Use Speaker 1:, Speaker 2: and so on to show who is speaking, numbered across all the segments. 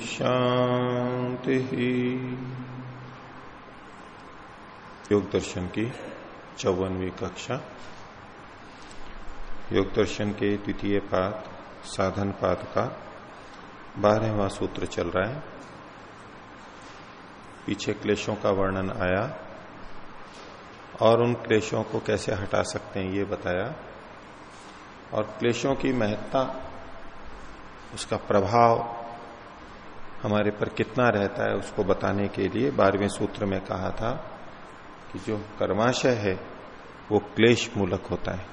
Speaker 1: शान्तिः योग दर्शन की चौवनवी कक्षा। योग दर्शन के द्वितीय पाद, साधन पाद का बारहवा सूत्र चल रहा है। पीछे क्लेशों का वर्णन आया और उन क्लेशों को कैसे हटा सकते हैं ये बताया। और क्लेशों की महत्ता, उसका प्रभाव हमारे पर कितना रहता है उसको बताने के लिए बारहवें सूत्र में कहा था कि जो कर्माशय है, वो क्लेश मूलक होता है।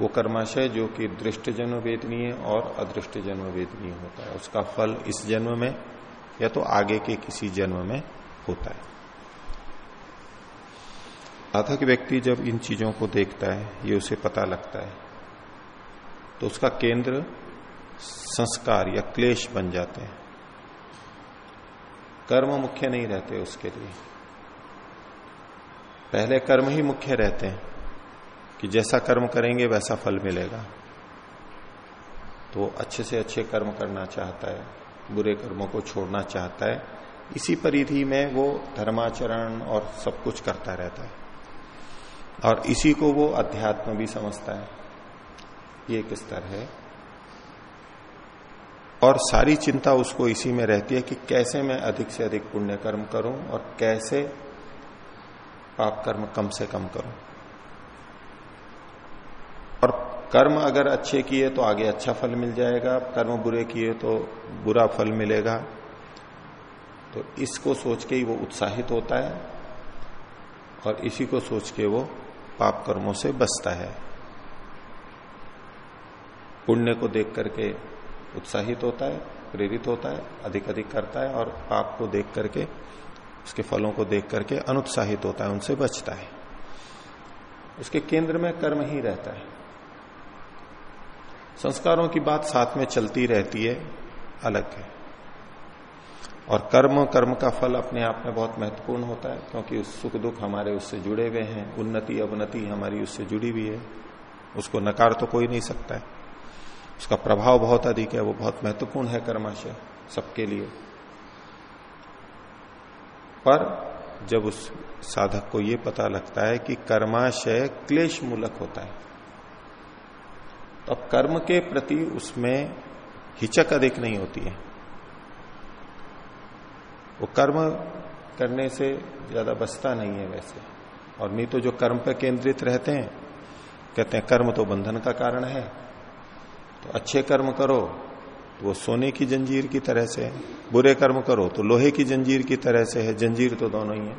Speaker 1: वो कर्माशय जो कि दृष्ट जन्म वेदनीय और अदृष्ट जन्म वेदनीय होता है। उसका फल इस जन्म में या तो आगे के किसी जन्म में होता है। साधक व्यक्ति जब इन चीज़ों को देखता है, ये उसे पता लगता है। तो उसका केंद्र संस्कार या क्लेश बन जाते हैं। कर्म मुख्य नहीं रहते उसके लिए। पहले कर्म ही मुख्य रहते हैं कि जैसा कर्म करेंगे वैसा फल मिलेगा। तो अच्छे से अच्छे कर्म करना चाहता है, बुरे कर्मों को छोड़ना चाहता है, इसी परिधि में वो धर्माचरण और सब कुछ करता रहता है। और इसी को वो अध्यात्म भी समझता है। ये एक स्तर है। और सारी चिंता उसको इसी में रहती है कि कैसे मैं अधिक से अधिक पुण्य कर्म करूँ और कैसे पाप कर्म कम से कम करूँ। और कर्म अगर अच्छे किए तो आगे अच्छा फल मिल जाएगा, कर्म बुरे किए तो बुरा फल मिलेगा। तो इसको सोच के ही वो उत्साहित होता है और इसी को सोच के वो पाप कर्मों से बचता है। पुण्य को देख करके उत्साहित होता है, प्रेरित होता है अधिक अधिक करता है और पाप को देख करके, उसके फलों को देख करके अनुत्साहित होता है, उनसे बचता है। उसके केंद्र में कर्म ही रहता है। संस्कारों की बात साथ में चलती रहती है, अलग है। और कर्म कर्म का फल अपने आप में बहुत महत्वपूर्ण होता है, क्योंकि उस सुख दुख हमारे उससे जुड़े हुए हैं, उन्नति, अवनति हमारी उससे जुड़ी हुई है, उसको नकार तो कोई नहीं सकता है। उसका प्रभाव बहुत अधिक है, वो बहुत महत्वपूर्ण है कर्माशय सबके लिए। पर जब उस साधक को ये पता लगता है कि कर्माशय क्लेश मूलक होता है तो अब कर्म के प्रति उसमें हिचक अधिक नहीं होती है। वो कर्म करने से ज़्यादा बचता नहीं है वैसे। और नहीं तो जो कर्म पर केंद्रित रहते हैं, कहते हैं कर्म तो बंधन का कारण है तो अच्छे कर्म करो तो वो सोने की जंजीर की तरह से है। बुरे कर्म करो तो लोहे की जंजीर की तरह से है। जंजीर तो दोनों ही है।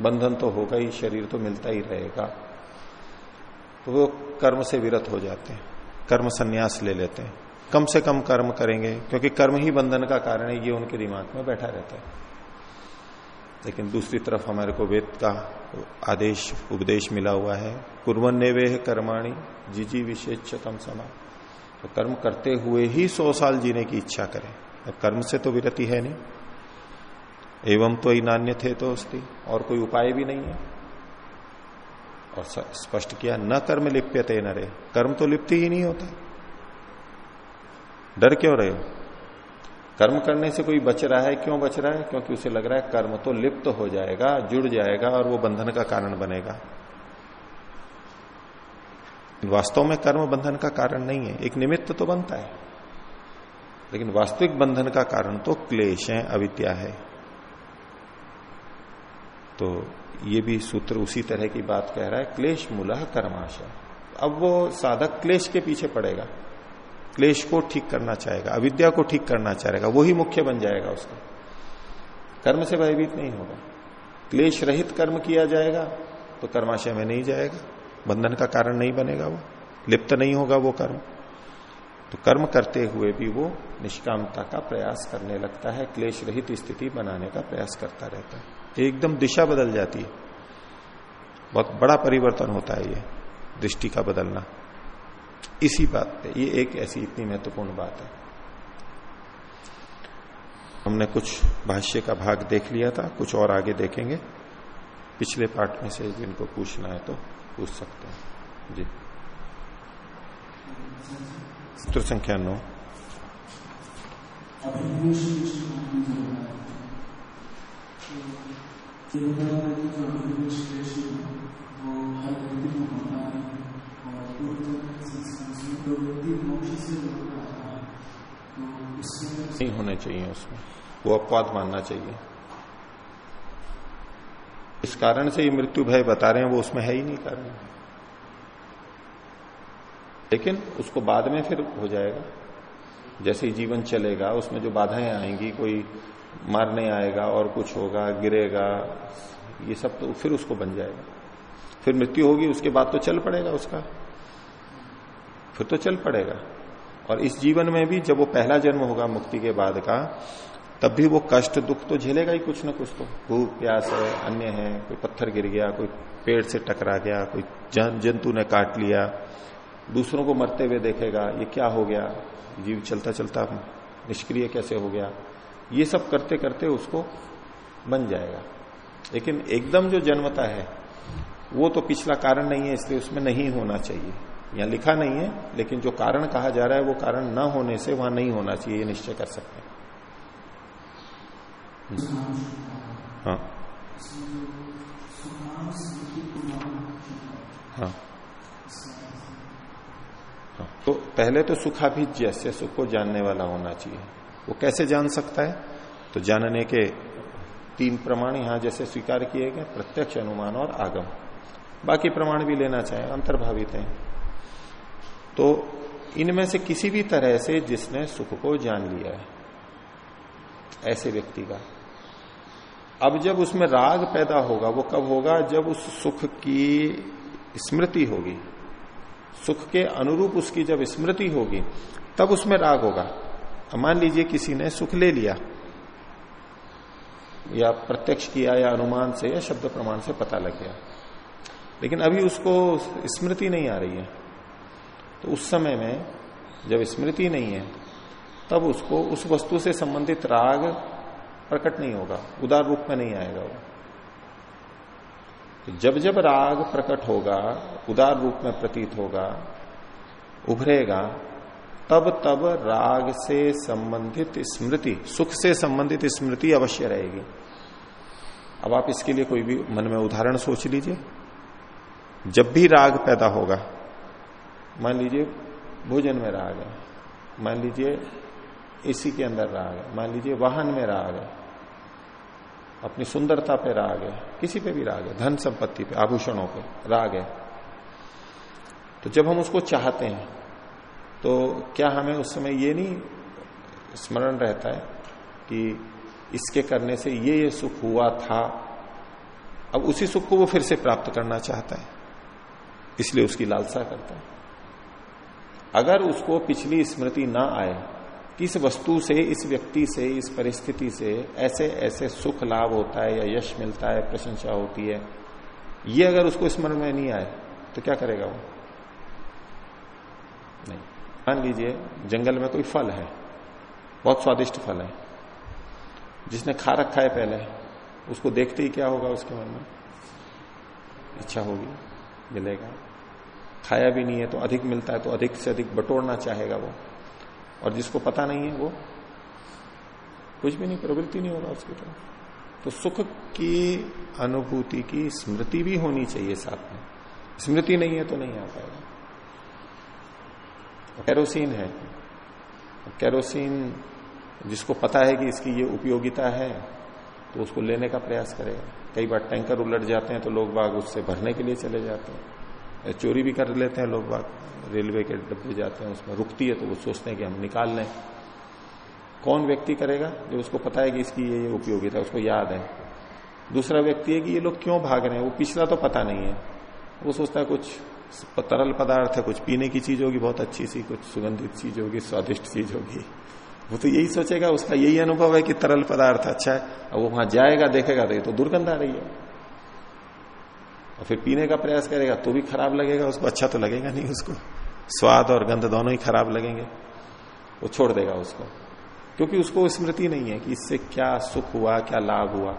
Speaker 1: बंधन तो होगा ही, शरीर तो मिलता ही रहेगा। तो वो कर्म से विरत हो जाते हैं। कर्म संन्यास ले लेते हैं। कम से कम कर्म करेंगे, क्योंकि कर्म ही बंधन का कारण है, ये उनके दिमाग में बैठा रहता है। लेकिन दूसरी तरफ़ हमारे को वेद का आदेश, उपदेश मिला हुआ है। कुरवन नेवे कर्माणी जी जी विशेषतम समा। तो कर्म करते हुए ही सौ साल जीने की इच्छा करें। अब कर्म से तो विरति है नहीं। एवं तो नान्य थे तो उसकी और कोई उपाय भी नहीं है। और स्पष्ट किया, न कर्म लिप्यते न रे। कर्म तो लिप्त ही नहीं होता। डर क्यों रहे हो? कर्म करने से कोई बच रहा है, क्यों बच रहा है? क्योंकि उसे लग रहा है कर्म तो लिप्त हो जाएगा, जुड़ जाएगा, और वो बंधन का कारण बनेगा। वास्तव में कर्म बंधन का कारण नहीं है, एक निमित्त तो बनता है। लेकिन वास्तविक बंधन का कारण तो क्लेश है, अविद्या है। तो ये भी सूत्र उसी तरह की बात कह रहा है, क्लेश मूलह कर्माशय। अब वो साधक क्लेश के पीछे पड़ेगा। क्लेश को ठीक करना चाहेगा, अविद्या को ठीक करना चाहेगा, वही मुख्य बन जाएगा उसका। कर्म से भयभीत नहीं होगा। क्लेश रहित कर्म किया जाएगा तो कर्माशय में नहीं जाएगा। बंधन का कारण नहीं बनेगा वो। लिप्त नहीं होगा वो कर्म। तो कर्म करते हुए भी वो निष्कामता का प्रयास करने लगता है क्लेश रहित स्थिति बनाने का प्रयास करता रहता है। एकदम दिशा बदल जाती है। बहुत बड़ा परिवर्तन होता है ये, दृष्टि का बदलना। इसी बात पे, ये एक ऐसी इतनी महत्वपूर्ण बात है। हमने कुछ भाष्य का भाग देख लिया था, कुछ और आगे देखेंगे। पिछले पार्ट में से जिनको पूछना है तो पूछ सकते हैं। जी। सूत्र संख्या नौ। नहीं होने चाहिए उसमें। वो अपवाद मानना चाहिए। इस कारण से ये मृत्यु भय बता रहे हैं, वो उसमें है ही नहीं कारण। लेकिन उसको बाद में फिर हो जाएगा। जैसे ही जीवन चलेगा, उसमें जो बाधाएँ आएँगी, कोई मारने आएगा, और कुछ होगा, गिरेगा, ये सब तो फिर उसको बन जाएगा। फिर मृत्यु होगी, उसके बाद तो चल पड़ेगा उसका। फिर तो चल पड़ेगा। और इस जीवन में भी जब वो पहला जन्म होगा मुक्ति के बाद का तब भी वो कष्ट, दुख तो झेलेगा ही कुछ ना कुछ तो। भूख प्यास है, अन्य है, कोई पत्थर गिर गया, कोई पेड़ से टकरा गया, कोई जन, जंतु ने काट लिया। दूसरों को मरते हुए देखेगा, ये क्या हो गया? जीव चलता चलता निष्क्रिय कैसे हो गया? ये सब करते करते उसको बन जाएगा। लेकिन एकदम जो जन्मता है, वो तो पिछला कारण नहीं है, इसलिए उसमें नहीं होना चाहिए। यहाँ लिखा नहीं है, लेकिन जो कारण कहा जा रहा है, वो कारण न होने से वहाँ नहीं होना चाहिए, ये निश्चय कर सकते हैं। हाँ। हाँ। हाँ। तो पहले तो सुखाभिज जैसे सुख को जानने वाला होना चाहिए। वो कैसे जान सकता है? तो जानने के तीन प्रमाण यहाँ जैसे स्वीकार किए गए, प्रत्यक्ष अनुमान और आगम। बाकी प्रमाण भी लेना चाहे, अंतर्भावित है। तो इनमें से किसी भी तरह से जिसने सुख को जान लिया है, ऐसे व्यक्ति का। अब जब उसमें राग पैदा होगा, वो कब होगा? जब उस सुख की स्मृति होगी। सुख के अनुरूप उसकी जब स्मृति होगी, तब उसमें राग होगा। मान लीजिए किसी ने सुख ले लिया, या प्रत्यक्ष किया, या अनुमान से, या शब्द प्रमाण से पता लग गया। लेकिन अभी उसको स्मृति नहीं आ रही है। तो उस समय में जब स्मृति नहीं है, तब उसको, उस वस्तु से संबंधित राग प्रकट नहीं होगा, उदार रूप में नहीं आएगा वो। तो जब जब राग प्रकट होगा, उदार रूप में प्रतीत होगा, उभरेगा, तब तब राग से संबंधित स्मृति, सुख से संबंधित स्मृति अवश्य रहेगी। अब आप इसके लिए कोई भी मन में उदाहरण सोच लीजिए। जब भी राग पैदा होगा, मान लीजिए भोजन में राग है, मान लीजिए इसी के अंदर राग है, मान लीजिए वाहन में राग है अपनी सुंदरता पे राग है, किसी पे भी राग है, धन संपत्ति पे, आभूषणों पे राग है। तो जब हम उसको चाहते हैं तो क्या हमें उस समय ये नहीं स्मरण रहता है कि इसके करने से ये ये सुख हुआ था, अब उसी सुख को वो फिर से प्राप्त करना चाहता है, इसलिए उसकी लालसा करता है। अगर उसको पिछली स्मृति ना आए किस वस्तु से, इस व्यक्ति से, इस परिस्थिति से ऐसे ऐसे सुख लाभ होता है या यश मिलता है, प्रशंसा होती है? ये अगर उसको स्मरण में नहीं आए तो क्या करेगा वो? नहीं। मान लीजिए, जंगल में कोई फल है, बहुत स्वादिष्ट फल है, जिसने खा रखा है पहले, उसको देखते ही क्या होगा उसके मन में? इच्छा होगी, मिलेगा। खाया भी नहीं है तो अधिक मिलता है तो अधिक से अधिक बटोरना चाहेगा वो। और जिसको पता नहीं है वो कुछ भी नहीं, प्रवृत्ति नहीं होगा उसकी तरफ़ तो सुख की अनुभूति की स्मृति भी होनी चाहिए साथ में। स्मृति नहीं है तो नहीं आ पाएगा। कैरोसिन है। कैरोसिन जिसको पता है कि इसकी ये उपयोगिता है तो उसको लेने का प्रयास करेगा। कई बार टैंकर उलट जाते हैं तो लोग बाग उससे भरने के लिए चले जाते हैं। चोरी भी कर लेते हैं लोग बाग। रेलवे के डब्बे जाते हैं उसमें रुकती है तो वो सोचते हैं कि हम निकाल लें। कौन व्यक्ति करेगा जो उसको पता है कि इसकी ये, ये उपयोगिता उसको याद है? दूसरा व्यक्ति है कि ये लोग क्यों भाग रहे हैं? वो पिछला तो पता नहीं है। वो सोचता है कुछ तरल पदार्थ है कुछ पीने की चीज़ होगी बहुत अच्छी सी कुछ सुगंधित चीज़ होगी स्वादिष्ट चीज़ होगी। वो तो यही सोचेगा उसका यही अनुभव है कि तरल पदार्थ अच्छा है और वो वहाँ जाएगा देखेगा तो ये तो दुर्गंध आ रही है। और फिर पीने का प्रयास करेगा तो भी खराब लगेगा, उसको अच्छा तो लगेगा नहीं उसको। स्वाद और गंध दोनों ही खराब लगेंगे, वो छोड़ देगा उसको। क्योंकि उसको स्मृति नहीं है कि इससे क्या सुख हुआ, क्या लाभ हुआ।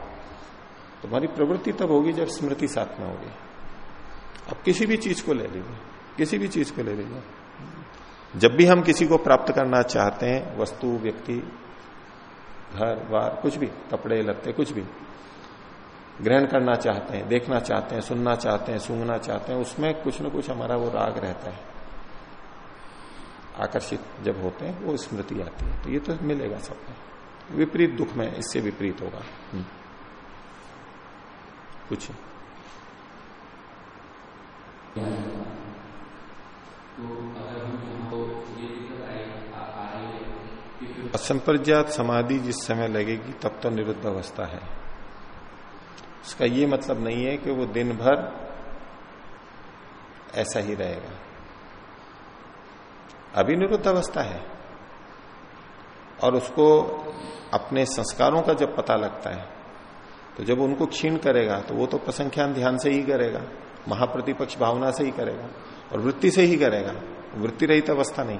Speaker 1: तुम्हारी प्रवृत्ति तब होगी जब स्मृति साथ में होगी। अब किसी भी चीज़ को ले लीजिए, किसी भी चीज़ को ले लीजिए। जब भी हम किसी को प्राप्त करना चाहते हैं, वस्तु, व्यक्ति, घर बार कुछ भी, कपड़े, लत्ते, कुछ भी ग्रहण करना चाहते हैं, देखना चाहते हैं, सुनना चाहते हैं, सूंघना चाहते हैं, उसमें कुछ ना कुछ हमारा वो राग रहता है। आकर्षित जब होते हैं, वो स्मृति आती है तो ये तो मिलेगा सबको। विपरीत दुख में इससे विपरीत होगा। हम्म। कुछ। असंप्रज्ञात समाधि जिस समय लगेगी, तब तो निरुद्ध अवस्था है। उसका ये मतलब नहीं है कि वो दिन भर ऐसा ही रहेगा। अभी निरुद्ध अवस्था है। और उसको अपने संस्कारों का जब पता लगता है तो जब उनको क्षीण करेगा तो वो तो प्रसंख्यान ध्यान से ही करेगा, महाप्रतिपक्ष भावना से ही करेगा, और वृत्ति से ही करेगा। वृत्ति रहित अवस्था नहीं।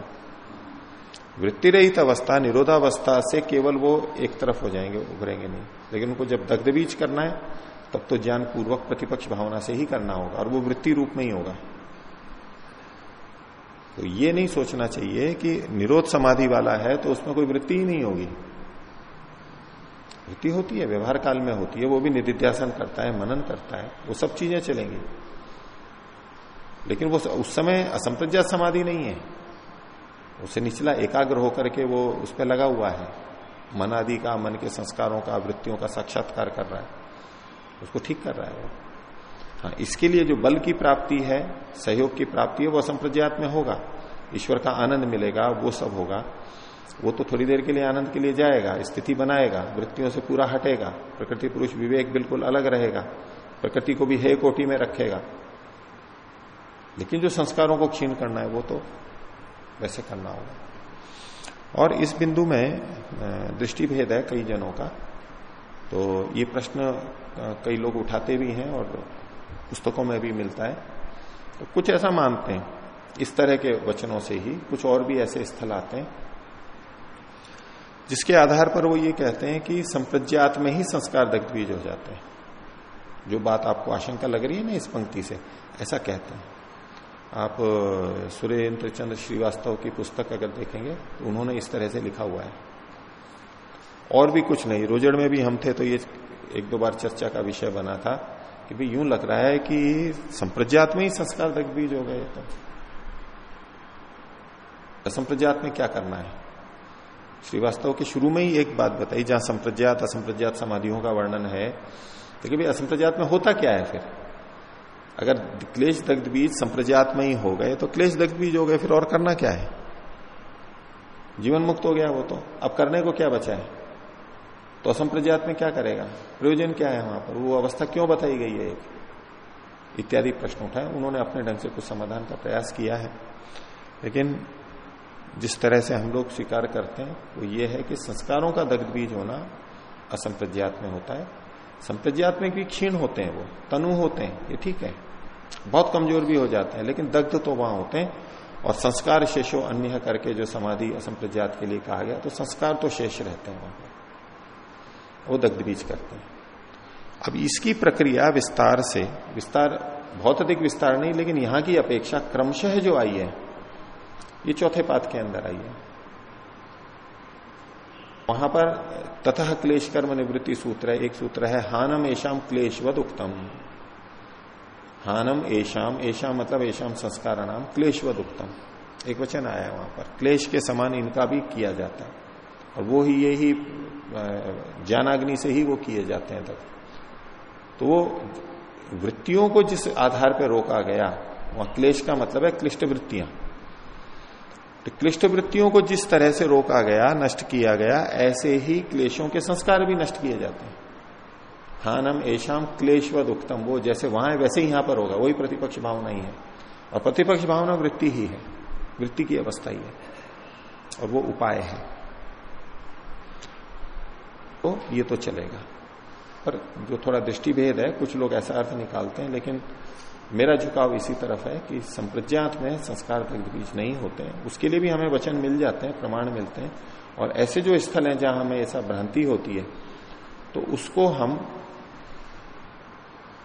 Speaker 1: वृत्ति रहित अवस्था, निरोधावस्था से केवल वो एक तरफ़ हो जाएँगे, उभरेंगे नहीं। लेकिन उनको जब दग्ध बीज करना है तब तो ज्ञान पूर्वक प्रतिपक्ष भावना से ही करना होगा, और वो वृत्ति रूप में ही होगा। तो ये नहीं सोचना चाहिए कि निरोध समाधि वाला है तो उसमें कोई वृत्ति ही नहीं होगी। वृत्ति होती है, व्यवहार काल में होती है, वो भी निधिध्यासन करता है, मनन करता है, वो सब चीज़ें चलेंगी। लेकिन वो उस समय असंप्रज्ञात समाधि नहीं है। उसे निचला एकाग्र होकर के वो उस पर लगा हुआ है। मन आदि का, मन के संस्कारों का, वृत्तियों का साक्षात्कार कर रहा है। उसको ठीक कर रहा है वो। हाँ इसके लिए जो बल की प्राप्ति है, सहयोग की प्राप्ति है, वो असंप्रज्ञात में होगा। ईश्वर का आनंद मिलेगा, वो सब होगा। वो तो थोड़ी देर के लिए आनंद के लिए जाएगा, स्थिति बनाएगा, वृत्तियों से पूरा हटेगा, प्रकृति पुरुष विवेक बिल्कुल अलग रहेगा, प्रकृति को भी हे कोटि में रखेगा। लेकिन जो संस्कारों को क्षीण करना है, वो तो वैसे करना होगा। और इस बिंदु में दृष्टि भेद है कई जनों का। तो ये प्रश्न कई लोग उठाते भी हैं और पुस्तकों में भी मिलता है। तो कुछ ऐसा मानते हैं, इस तरह के वचनों से ही, कुछ और भी ऐसे स्थल आते हैं, जिसके आधार पर वो ये कहते हैं कि संप्रज्ञात में ही संस्कार दग्ध बीज हो जाते हैं। जो बात आपको आशंका लग रही है ना इस पंक्ति से, ऐसा कहते हैं। आप सुरेंद्र चंद्र श्रीवास्तव की पुस्तक अगर देखेंगे तो उन्होंने इस तरह से लिखा हुआ है। और भी कुछ नहीं। रोजड़ में भी हम थे तो ये एक दो बार चर्चा का विषय बना था कि भाई यूँ लग रहा है कि संप्रज्ञात में ही संस्कार तक बीज हो गए तो। असंप्रज्ञात में क्या करना है? श्रीवास्तव के शुरू में ही एक बात बताई, जहाँ संप्रज्ञात, असंप्रज्ञात समाधियों का वर्णन है। तो भाई असंप्रज्ञात में होता क्या है फिर? अगर क्लेश दग्ध बीज संप्रजात में ही हो गए तो क्लेश दग्ध बीज हो गए, फिर और करना क्या है? जीवन मुक्त हो गया वो तो। अब करने को क्या बचा है? तो असंप्रजात में क्या करेगा? प्रयोजन क्या है वहाँ पर? वो अवस्था क्यों बताई गई है एक? इत्यादि प्रश्न उठाए। उन्होंने अपने ढंग से कुछ समाधान का प्रयास किया है। लेकिन जिस तरह से हम लोग स्वीकार करते हैं, वो ये है कि संस्कारों का दग्ध बीज होना असंप्रज्ञात में होता है। संप्रज्ञात में भी क्षीण होते हैं वो, तनु होते हैं, ये ठीक है। बहुत कमज़ोर भी हो जाते हैं, लेकिन दग्ध तो वहाँ होते हैं। और संस्कार शेषो अन्य करके जो समाधि असंप्रज्ञात के लिए कहा गया तो संस्कार तो शेष रहते हैं वहाँ पर। वो दग्ध बीज करते हैं। अब इसकी प्रक्रिया विस्तार से, विस्तार, बहुत अधिक विस्तार नहीं, लेकिन यहाँ की अपेक्षा क्रमशः जो आई है, ये चौथे पाद के अंदर आई है। वहाँ पर तथा क्लेश कर्म निवृत्ति सूत्र है। एक सूत्र है, हानम एशाम क्लेशवद उक्तम। हानम एशाम एशाम मतलब एशाम संस्कार नाम क्लेशवद उक्तम। एक वचन आया है वहाँ पर। क्लेश के समान इनका भी किया जाता है। और वो ही, ये ही ज्ञानाग्नि से ही वो किए जाते हैं तक तो वो वृत्तियों को जिस आधार पर रोका गया, वहाँ क्लेश का मतलब है क्लिष्ट वृत्तियाँ। तो क्लिष्ट वृत्तियों को जिस तरह से रोका गया, नष्ट किया गया, ऐसे ही क्लेशों के संस्कार भी नष्ट किए जाते हैं। स्थानम ऐशाम क्लेशवद उक्तम वो जैसे वहाँ है, वैसे ही यहाँ पर होगा, वही प्रतिपक्ष भावना ही है। और प्रतिपक्ष भावना वृत्ति ही है, वृत्ति की अवस्था ही है। और वो उपाय है। तो ये तो चलेगा। पर जो थोड़ा दृष्टि भेद है, कुछ लोग ऐसा अर्थ निकालते हैं, लेकिन मेरा झुकाव इसी तरफ़ है कि संप्रज्ञात में संस्कार बीज नहीं होते हैं। उसके लिए भी हमें वचन मिल जाते हैं, प्रमाण मिलते हैं। और ऐसे जो स्थल हैं जहाँ हमें ऐसा भ्रांति होती है तो उसको हम,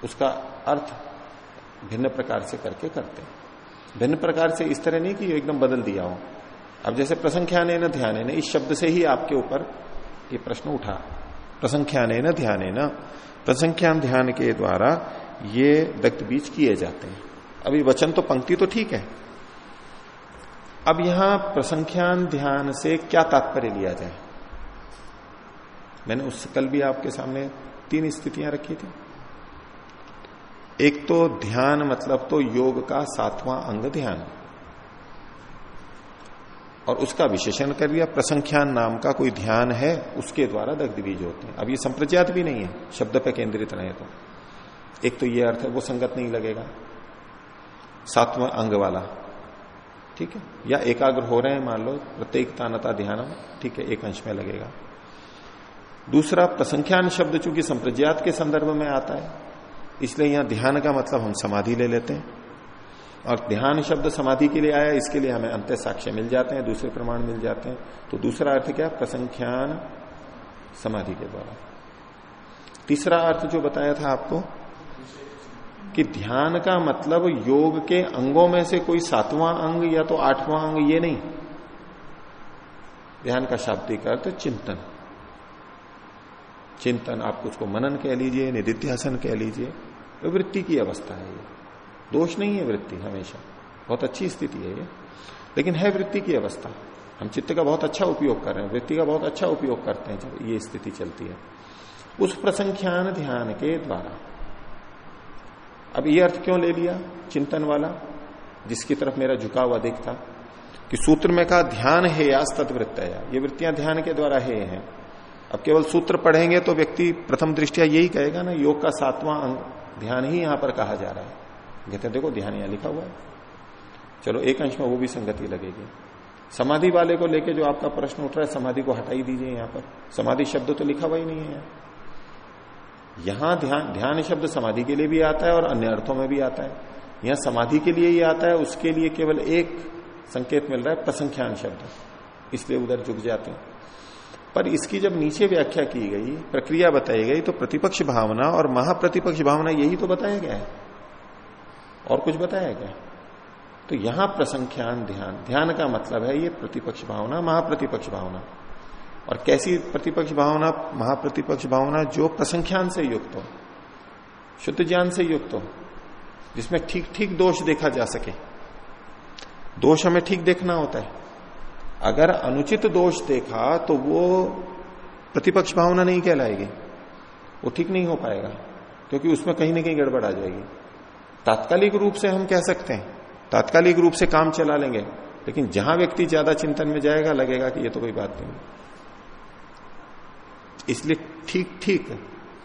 Speaker 1: उसका अर्थ भिन्न प्रकार से करके करते हैं। भिन्न प्रकार से इस तरह नहीं कि एकदम बदल दिया हो। अब जैसे प्रसंख्यान न ध्यान न इस शब्द से ही आपके ऊपर ये प्रश्न उठा। प्रसंख्यान न ध्यान न प्रसंख्यान ध्यान के द्वारा ये दग्ध बीज किए जाते हैं। अभी वचन तो पंक्ति तो ठीक है। अब यहाँ प्रसंख्यान ध्यान से क्या तात्पर्य लिया जाए? मैंने उससे कल भी आपके सामने तीन स्थितियाँ रखी थी। एक तो ध्यान मतलब तो योग का सातवां अंग ध्यान। और उसका विशेषण कर दिया, प्रसंख्यान नाम का कोई ध्यान है, उसके द्वारा दग्ध बीज होते हैं। अब ये संप्रज्ञात भी नहीं है, शब्द पर केंद्रित रहे तो। एक तो ये अर्थ है, वो संगत नहीं लगेगा। सातवां अंग वाला, ठीक है? या एकाग्र हो रहे हैं, मान लो, प्रत्येक तानता ध्यान ठीक है, एक अंश में लगेगा। दूसरा, प्रसंख्यान शब्द चूँकि संप्रज्ञात के संदर्भ में आता है, इसलिए यहाँ ध्यान का मतलब हम समाधि ले लेते हैं। और ध्यान शब्द समाधि के लिए आया, इसके लिए हमें अंत्य साक्ष्य मिल जाते हैं, दूसरे प्रमाण मिल जाते हैं। तो दूसरा अर्थ क्या? प्रसंख्यान समाधि के द्वारा। तीसरा अर्थ जो बताया था आपको, कि ध्यान का मतलब योग के अंगों में से कोई सातवां अंग या तो आठवां अंग, ये नहीं। ध्यान का शाब्दिक अर्थ चिंतन। चिंतन आप उसको मनन कह लीजिए निधिध्यासन कह लीजिए, वृत्ति की अवस्था है ये। दोष नहीं है वृत्ति हमेशा। बहुत अच्छी स्थिति है ये। लेकिन है वृत्ति की अवस्था। हम चित्त का बहुत अच्छा उपयोग कर रहे हैं, वृत्ति का बहुत अच्छा उपयोग करते हैं जब ये स्थिति चलती है। उस प्रसंख्यान ध्यान के द्वारा। अब ये अर्थ क्यों ले लिया? चिंतन वाला, जिसकी तरफ़ मेरा झुकाव अधिक था, कि सूत्र में कहा, ध्यान है या तत्वृत्त ये वृत्तियाँ ध्यान के द्वारा है हैं। अब केवल सूत्र पढ़ेंगे तो व्यक्ति प्रथम दृष्टिया यही कहेगा ना, योग का सातवां अंग ध्यान ही यहाँ पर कहा जा रहा है। कहते देखो ध्यान यहाँ लिखा हुआ है। चलो, एक अंश में वो भी संगति लगेगी। समाधि वाले को लेके जो आपका प्रश्न उठ रहा है, समाधि को हटाई दीजिए यहाँ पर। समाधि शब्द तो लिखा हुआ ही नहीं है। यहाँ ध्यान ध्यान शब्द समाधि के लिए भी आता है और अन्य अर्थों में भी आता है। यहाँ समाधि के लिए ही आता है, उसके लिए केवल एक संकेत मिल रहा है, प्रसंख्यान शब्द। इसलिए उधर झुक जाते हैं। पर इसकी जब नीचे व्याख्या की गई, प्रक्रिया बताई गई तो प्रतिपक्ष भावना और महाप्रतिपक्ष भावना यही तो बताया गया है। और कुछ बताया गया तो यहाँ प्रसंख्यान ध्यान ध्यान। का मतलब है ये प्रतिपक्ष भावना, महाप्रतिपक्ष भावना। और कैसी प्रतिपक्ष भावना? महाप्रतिपक्ष भावना जो प्रसंख्यान से युक्त हो, शुद्ध ज्ञान से युक्त हो, जिसमें ठीक ठीक दोष देखा जा सके। दोष हमें ठीक देखना होता है। अगर अनुचित दोष देखा तो वो प्रतिपक्ष भावना नहीं कहलाएगी। वो ठीक नहीं हो पाएगा, क्योंकि उसमें कहीं ना कहीं गड़बड़ आ जाएगी। तात्कालिक रूप से हम कह सकते हैं। तात्कालिक रूप से काम चला लेंगे। लेकिन जहाँ व्यक्ति ज़्यादा चिंतन में जाएगा, लगेगा कि ये तो कोई बात नहीं। इसलिए ठीक ठीक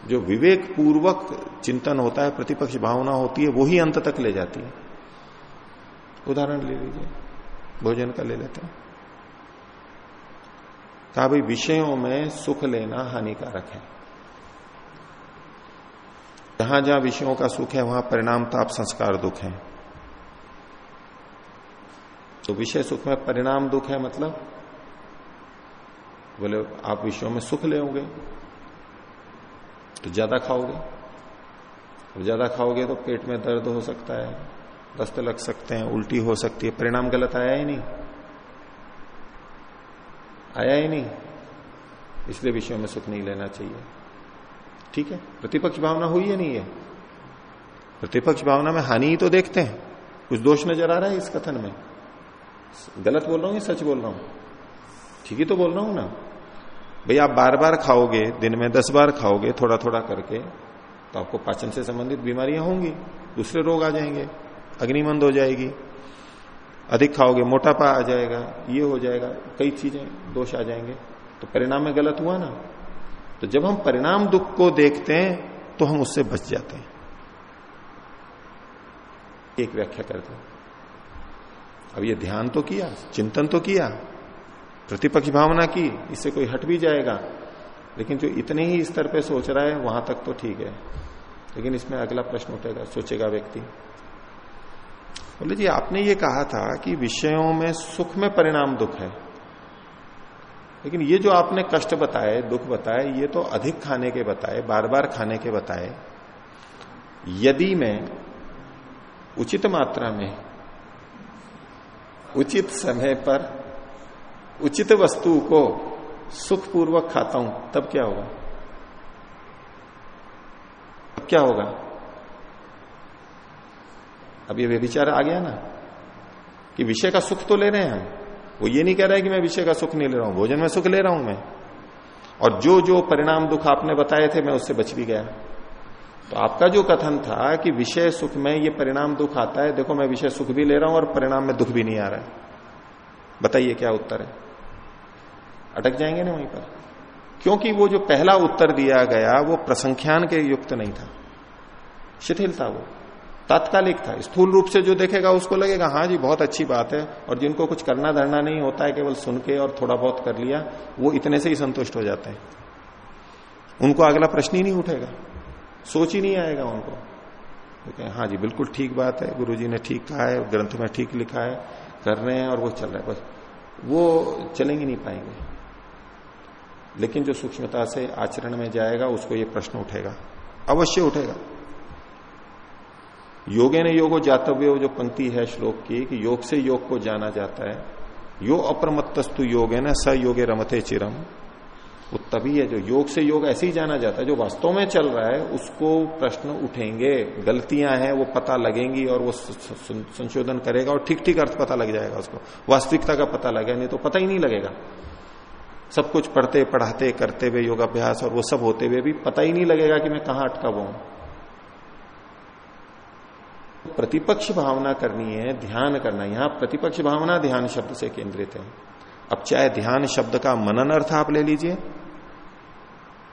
Speaker 1: जो विवेक पूर्वक चिंतन होता है, प्रतिपक्ष भावना होती है, वही अंत तक ले जाती है। उदाहरण ले लीजिए। भोजन का ले लेते हैं। कहा भाई, विषयों में सुख लेना हानिकारक है। जहाँ जहाँ विषयों का सुख है, वहाँ परिणाम ताप संस्कार दुख है। तो विषय सुख में परिणाम दुख है मतलब? बोले, आप विषयों में सुख ले तो ज़्यादा खाओगे। अब ज़्यादा खाओगे तो पेट में दर्द हो सकता है, दस्त लग सकते हैं, उल्टी हो सकती है, परिणाम गलत आया ही नहीं। आया ही नहीं। इसलिए विषयों में सुख नहीं लेना चाहिए। ठीक है? प्रतिपक्ष भावना हुई है नहीं है? प्रतिपक्ष भावना में हानि ही तो देखते हैं। कुछ दोष नज़र आ रहा है इस कथन में? गलत बोल रहा हूँ या सच बोल रहा हूँ? ठीक ही तो बोल रहा हूँ ना। भाई, आप बार बार खाओगे, दिन में दस बार खाओगे थोड़ा थोड़ा करके तो आपको पाचन से संबंधित बीमारियाँ होंगी, दूसरे रोग आ जाएँगे, अग्निमंद हो जाएगी। अधिक खाओगे, मोटापा आ जाएगा, ये हो जाएगा, कई चीज़ें, दोष आ जाएँगे। तो परिणाम में गलत हुआ ना? तो जब हम परिणाम दुख को देखते हैं तो हम उससे बच जाते हैं। एक व्याख्या करते हैं। अब ये ध्यान तो किया, चिंतन तो किया, प्रतिपक्ष भावना की, इससे कोई हट भी जाएगा। लेकिन जो इतने ही स्तर पे सोच रहा है, वहाँ तक तो ठीक है। लेकिन इसमें अगला प्रश्न उठेगा, सोचेगा व्यक्ति। बोले जी, आपने ये कहा था कि विषयों में सुख में परिणाम दुख है। लेकिन ये जो आपने कष्ट बताए, दुख बताए, ये तो अधिक खाने के बताए बार बार खाने के बताए। यदि मैं उचित मात्रा में, उचित समय पर, उचित वस्तु को सुखपूर्वक खाता हूँ, तब क्या होगा? अब क्या होगा? अब ये विचार आ गया ना, कि विषय का सुख तो ले रहे हैं हम। वो ये नहीं कह रहा है कि मैं विषय का सुख नहीं ले रहा हूँ, भोजन में सुख ले रहा हूँ मैं। और जो जो परिणाम दुख आपने बताए थे, मैं उससे बच भी गया। तो आपका जो कथन था कि विषय सुख में ये परिणाम दुख आता है, देखो मैं विषय सुख भी ले रहा हूँ और परिणाम में दुख भी नहीं आ रहा है। बताइए क्या उत्तर है? अटक जाएँगे ना वहीं पर? क्योंकि वो जो पहला उत्तर दिया गया, वो प्रसंख्यान के युक्त नहीं था। शिथिल था वो। तात्कालिक था। स्थूल रूप से जो देखेगा उसको लगेगा हाँ जी, बहुत अच्छी बात है। और जिनको कुछ करना धरना नहीं होता है, केवल सुन के और थोड़ा बहुत कर लिया, वो इतने से ही संतुष्ट हो जाते हैं। उनको अगला प्रश्न ही नहीं उठेगा। सोच ही नहीं आएगा उनको। तो हाँ जी, बिल्कुल ठीक बात है। गुरु जी ने ठीक कहा है, ग्रंथ में ठीक लिखा है, कर रहे हैं और वो चल रहा बस, वो चलेंगे नहीं पाएँगे। लेकिन जो सूक्ष्मता से आचरण में जाएगा, उसको ये प्रश्न उठेगा। अवश्य उठेगा। योगे ने योगो जातव्य जो पंक्ति है श्लोक की, कि योग से योग को जाना जाता है। यो अप्रमत्तस्तु योग है ना स योगे रमते चिरम। वो तभी है जो योग से योग ऐसे ही जाना जाता है, जो वास्तव में चल रहा है, उसको प्रश्न उठेंगे। गलतियाँ हैं, वो पता लगेंगी और वो संशोधन करेगा और ठीक ठीक अर्थ पता लग जाएगा उसको। वास्तविकता का पता लगेगा, नहीं तो पता ही नहीं लगेगा। सब कुछ पढ़ते, पढ़ाते, करते हुए योगाभ्यास और वो सब होते हुए भी पता ही नहीं लगेगा कि मैं कहाँ अटका हुआ हूँ। प्रतिपक्ष भावना करनी है, ध्यान करना यहाँ प्रतिपक्ष भावना ध्यान शब्द से केंद्रित है। अब चाहे ध्यान शब्द का मनन अर्थ आप ले लीजिए,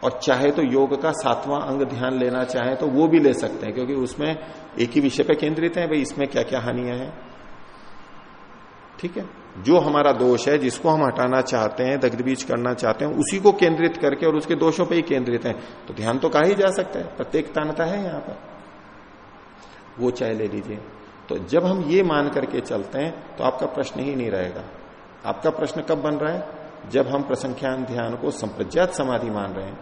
Speaker 1: और चाहे तो योग का सातवां अंग ध्यान लेना चाहे तो वो भी ले सकते हैं, क्योंकि उसमें एक ही विषय पे केंद्रित है, भाई इसमें क्या क्या हानियाँ हैं। ठीक है? जो हमारा दोष है, जिसको हम हटाना चाहते हैं, दग्धबीज करना चाहते हैं, उसी को केंद्रित करके और उसके दोषों पर ही केंद्रित है। तो ध्यान तो कहा ही जा सकता है, प्रत्येक तानता है यहाँ पर। वो चाहे ले लीजिए। तो जब हम ये मान करके चलते हैं तो आपका प्रश्न ही नहीं रहेगा। आपका प्रश्न कब बन रहा है? जब हम प्रसंख्यान ध्यान को संप्रज्ञात समाधि मान रहे हैं।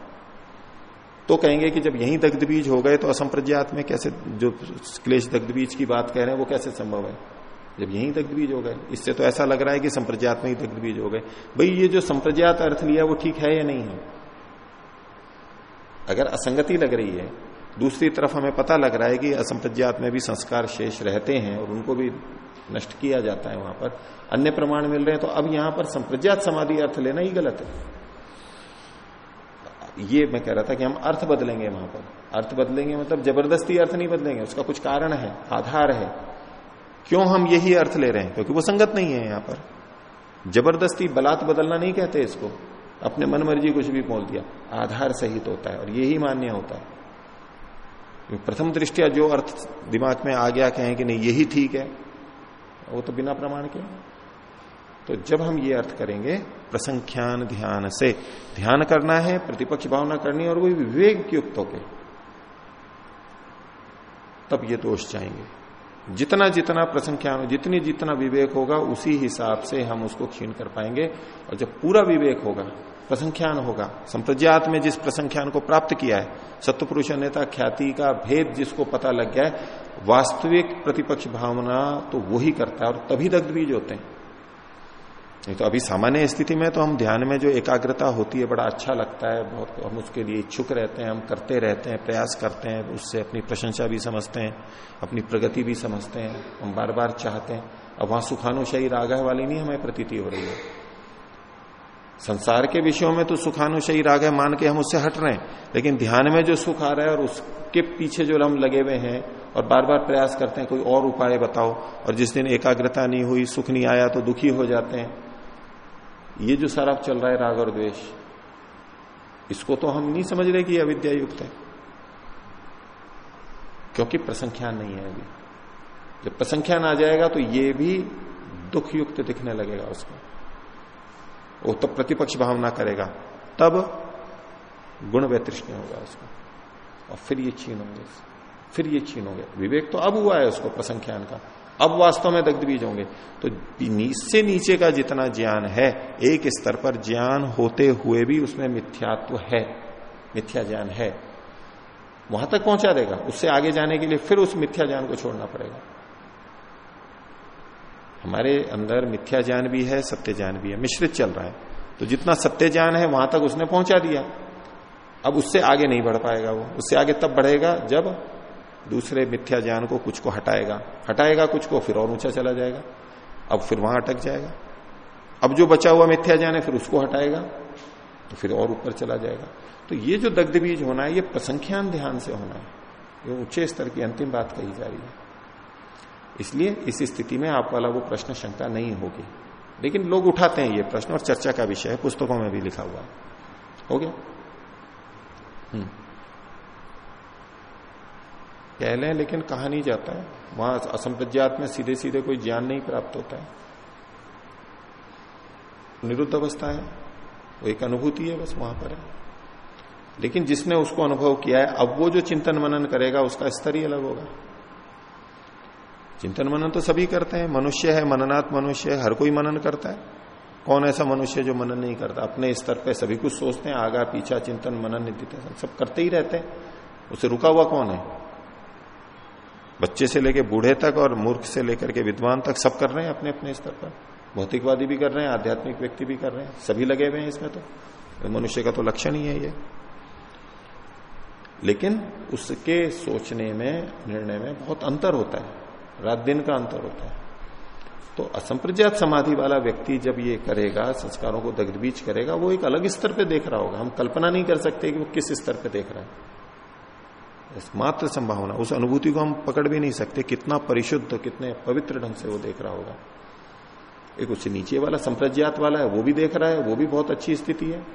Speaker 1: तो कहेंगे कि जब यही दग्ध बीज हो गए तो असंप्रज्ञात में कैसे, जो क्लेश दग्ध बीज की बात कह रहे हैं, वो कैसे संभव है? जब यही दग्ध बीज हो गए। इससे तो ऐसा लग रहा है कि संप्रज्ञात में ही दग्ध बीज हो गए। भाई, ये जो संप्रज्ञात अर्थ लिया, वो ठीक है या नहीं है? अगर असंगति लग रही है दूसरी तरफ़ हमें पता लग रहा है कि असंप्रज्ञात में भी संस्कार शेष रहते हैं और उनको भी नष्ट किया जाता है वहाँ पर। अन्य प्रमाण मिल रहे हैं तो अब यहाँ पर संप्रज्ञात समाधि अर्थ लेना ही गलत है। ये मैं कह रहा था कि हम अर्थ बदलेंगे वहाँ पर। अर्थ बदलेंगे मतलब ज़बरदस्ती अर्थ नहीं बदलेंगे, उसका कुछ कारण है, आधार है। क्यों हम यही अर्थ ले रहे हैं? क्योंकि वो संगत नहीं है यहाँ पर। ज़बरदस्ती बलात् बदलना नहीं कहते इसको। अपने मन मर्ज़ी कुछ भी बोल दिया, आधार सहित होता है और यही मान्य होता है। प्रथम दृष्टिया जो अर्थ दिमाग में आ गया कहें कि नहीं, यही ठीक है, वो तो बिना प्रमाण के। तो जब हम ये अर्थ करेंगे, प्रसंख्यान ध्यान से, ध्यान करना है, प्रतिपक्ष भावना करनी और वो विवेक युक्त होके, तब ये दोष जाएँगे। जितना जितना प्रसंख्यान, जितनी जितना विवेक होगा, उसी हिसाब से हम उसको क्षीण कर पाएँगे। और जब पूरा विवेक होगा प्रसंख्यान होगा। संप्रज्ञात में जिस प्रसंख्यान को प्राप्त किया है सत्य पुरुष नेता ख्याति का भेद जिसको पता लग गया है, वास्तविक प्रतिपक्ष भावना तो वही करता है और तभी दग्ध बीज होते हैं। नहीं तो अभी सामान्य स्थिति में तो हम ध्यान में जो एकाग्रता होती है, बड़ा अच्छा लगता है, बहुत हम उसके लिए इच्छुक रहते हैं, हम करते रहते हैं, प्रयास करते हैं, उससे अपनी प्रशंसा भी समझते हैं, अपनी प्रगति भी समझते हैं, हम बार बार चाहते हैं। अब वहाँ सुखानुशाही रागह वाली नहीं हमें प्रतीति हो रही है। संसार के विषयों में तो सुखानुशयी राग है मान के हम उससे हट रहे हैं, लेकिन ध्यान में जो सुख आ रहा है और उसके पीछे जो हम लगे हुए हैं और बार बार प्रयास करते हैं, कोई और उपाय बताओ। और जिस दिन एकाग्रता नहीं हुई, सुख नहीं आया तो दुखी हो जाते हैं। ये जो सारा चल रहा है, राग और द्वेष, इसको तो हम नहीं समझ रहे कि अविद्या युक्त है। क्योंकि प्रसंख्यान नहीं है अभी। जब प्रसंख्यान आ जाएगा तो ये भी दुख युक्त दिखने लगेगा उसको। वो तो प्रतिपक्ष भावना करेगा। तब गुण वैतृष्ण होगा उसको। और फिर ये छीन होंगे फिर ये छीन होंगे। विवेक तो अब हुआ है उसको प्रसंख्यान का। अब वास्तव में दग्ध बीज होंगे। तो से नीचे का जितना ज्ञान है, एक स्तर पर ज्ञान होते हुए भी उसमें मिथ्यात्व है। मिथ्या ज्ञान है। वहाँ तक पहुँचा देगा। उससे आगे जाने के लिए फिर उस मिथ्या ज्ञान को छोड़ना पड़ेगा। हमारे अंदर मिथ्या ज्ञान भी है, सत्य ज्ञान भी है। मिश्रित चल रहा है। तो जितना सत्य ज्ञान है, वहाँ तक उसने पहुँचा दिया। अब उससे आगे नहीं बढ़ पाएगा वो। उससे आगे तब बढ़ेगा जब दूसरे मिथ्या ज्ञान को कुछ को हटाएगा। हटाएगा कुछ को, फिर और ऊँचा चला जाएगा। अब फिर वहाँ अटक जाएगा। अब जो बचा हुआ मिथ्या ज्ञान है, फिर उसको हटाएगा तो फिर और ऊपर चला जाएगा। तो ये जो दग्ध बीज होना है, ये प्रसंख्यान ध्यान से होना है। ये ऊँचे स्तर की अंतिम बात कही जा रही है। इसलिए इस स्थिति में आप वाला वो प्रश्न शंका नहीं होगी। लेकिन लोग उठाते हैं ये प्रश्न और चर्चा का विषय है, पुस्तकों में भी लिखा हुआ है। हो गया? हम्म। कह लें, लेकिन कहा नहीं जाता है। वहाँ असंप्रज्ञात में सीधे सीधे कोई ज्ञान नहीं प्राप्त होता है। निरुद्ध अवस्था है। वो एक अनुभूति है, बस वहाँ पर है। लेकिन जिसने उसको अनुभव किया है, अब वो जो चिंतन मनन करेगा, उसका स्तर ही अलग होगा। चिंतन मनन तो सभी करते हैं। मनुष्य है मननात् मनुष्य है, हर कोई मनन करता है। कौन ऐसा मनुष्य जो मनन नहीं करता? अपने स्तर पे सभी कुछ सोचते हैं, आगा, पीछा, चिंतन, मनन, नित्य सब करते ही रहते हैं। उसे रुका हुआ कौन है? बच्चे से लेकर बूढ़े तक और मूर्ख से लेकर के विद्वान तक सब कर रहे हैं अपने अपने स्तर पर। भौतिकवादी भी कर रहे हैं, आध्यात्मिक व्यक्ति भी कर रहे हैं। सभी लगे हुए हैं इसमें तो मनुष्य का तो लक्षण ही है ये। लेकिन उसके सोचने में, निर्णय में बहुत अंतर होता है। रात दिन का अंतर होता है। तो असंप्रज्ञात समाधि वाला व्यक्ति जब ये करेगा, संस्कारों को दग्धबीज करेगा, वो एक अलग स्तर पे देख रहा होगा। हम कल्पना नहीं कर सकते कि वो किस स्तर पे देख रहा है। मात्र संभावना, उस अनुभूति को हम पकड़ भी नहीं सकते कितना परिशुद्ध, कितने पवित्र ढंग से वो देख रहा होगा। एक उससे नीचे वाला, संप्रज्ञात वाला है, वो भी देख रहा है, वो भी बहुत अच्छी स्थिति है।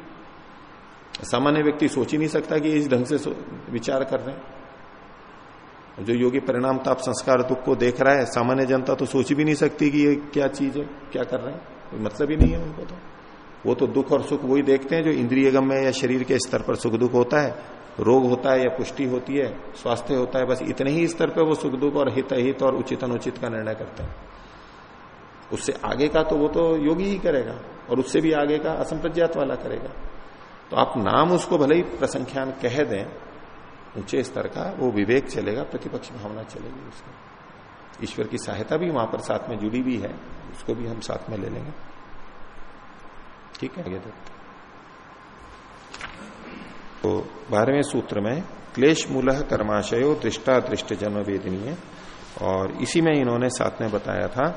Speaker 1: सामान्य व्यक्ति सोच ही नहीं सकता कि इस ढंग से विचार कर रहे हैं। जो योगी परिणाम ताप संस्कार दुख को देख रहा है, सामान्य जनता तो सोच भी नहीं सकती कि ये क्या चीज़ है, क्या कर रहे हैं। कोई मतलब ही नहीं है उनको तो। वो तो दुख और सुख वही देखते हैं जो इंद्रिय गम में या शरीर के स्तर पर सुख दुख होता है। रोग होता है या पुष्टि होती है, स्वास्थ्य होता है, बस इतने ही स्तर पर वो सुख दुख और हित हित और उचित अनुचित का निर्णय करते हैं। उससे आगे का तो वो तो योगी ही करेगा और उससे भी आगे का असंप्रज्ञात वाला करेगा। तो आप नाम उसको भले ही प्रसंख्यान कह दें ऊँचे स्तर का, वो विवेक चलेगा, प्रतिपक्ष भावना चलेगी उसको। ईश्वर की सहायता भी वहाँ पर साथ में जुड़ी भी है, उसको भी हम साथ में ले लेंगे। ठीक है, आगे तो बारहवें सूत्र में, क्लेश मूल कर्माशयो दृष्टा दृष्ट जन्म वेदनीय। और इसी में इन्होंने साथ में बताया था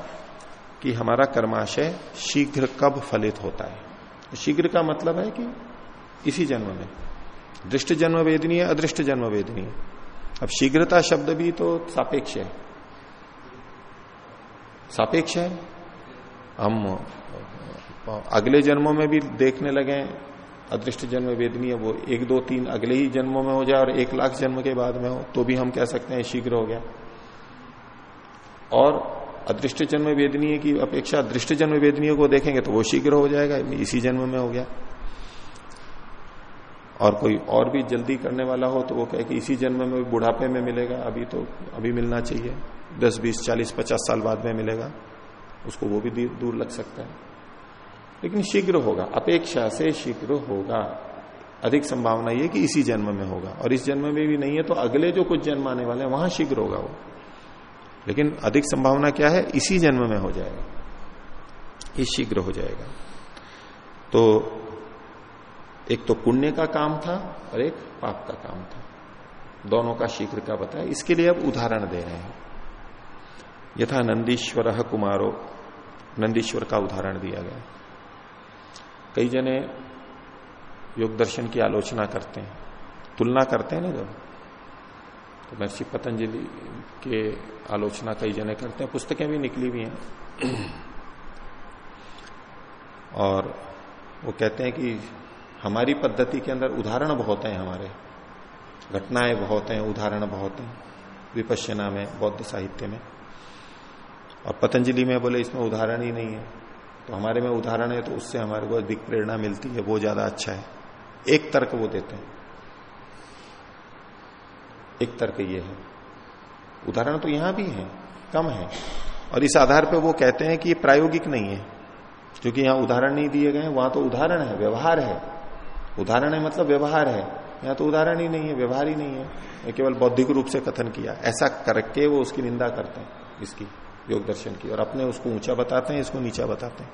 Speaker 1: कि हमारा कर्माशय शीघ्र कब फलित होता है। शीघ्र का मतलब है कि इसी जन्म में। दृष्ट जन्म वेदनीय अदृष्ट जन्म वेदनीय अब शीघ्रता शब्द भी तो सापेक्ष है। सापेक्ष है? हम, अगले जन्मों में भी देखने लगे अदृष्ट जन्म वेदनीय वो एक, दो, तीन अगले ही जन्मों में हो जाए और एक लाख जन्म के बाद में हो तो भी हम कह सकते हैं शीघ्र हो गया। और अदृष्ट जन्म वेदनीय की अपेक्षा दृष्ट जन्म वेदनीय को देखेंगे तो वो शीघ्र हो जाएगा, इसी जन्म में हो गया। और कोई और भी जल्दी करने वाला हो तो वो कहे कि इसी जन्म में बुढ़ापे में मिलेगा, अभी तो अभी मिलना चाहिए। दस, बीस, चालीस, पचास साल बाद में मिलेगा। उसको वो भी दूर लग सकता है। लेकिन शीघ्र होगा, अपेक्षा से शीघ्र होगा। अधिक संभावना ये कि इसी जन्म में होगा। और इस जन्म में भी नहीं है तो अगले जो कुछ जन्म आने वाले हैं, वहाँ शीघ्र होगा वो। लेकिन अधिक संभावना क्या है? इसी जन्म में हो जाएगा। ये शीघ्र हो जाएगा। तो एक तो पुण्य का काम था और एक पाप का काम था। दोनों का शीघ्र का बताया इसके लिए अब उदाहरण दे रहे हैं। यथा नंदीश्वर कुमारो, नंदीश्वर का उदाहरण दिया गया। कई जने योग दर्शन की आलोचना करते हैं। तुलना करते हैं ना जब? तो महर्षि पतंजलि के आलोचना कई जने करते हैं। पुस्तकें भी निकली हुई हैं। और वो कहते हैं कि हमारी पद्धति के अंदर उदाहरण बहुत हैं हमारे। घटनाएँ बहुत हैं, उदाहरण बहुत हैं विपश्यना में बौद्ध साहित्य में। और पतंजलि में बोले, इसमें उदाहरण ही नहीं है। तो हमारे में उदाहरण है तो उससे हमारे को अधिक प्रेरणा मिलती है, वो ज़्यादा अच्छा है। एक तर्क वो देते हैं। एक तर्क ये है। उदाहरण तो यहाँ भी है, कम है। और इस आधार पर वो कहते हैं कि ये प्रायोगिक नहीं है। क्योंकि यहाँ उदाहरण नहीं दिए गए वहाँ तो उदाहरण है, व्यवहार है। उदाहरण है मतलब व्यवहार है। यहाँ तो उदाहरण ही नहीं है, व्यवहार ही नहीं है। केवल बौद्धिक रूप से कथन किया। ऐसा करके वो उसकी निंदा करते हैं, इसकी योग दर्शन की। और अपने उसको ऊँचा बताते हैं, इसको नीचा बताते हैं।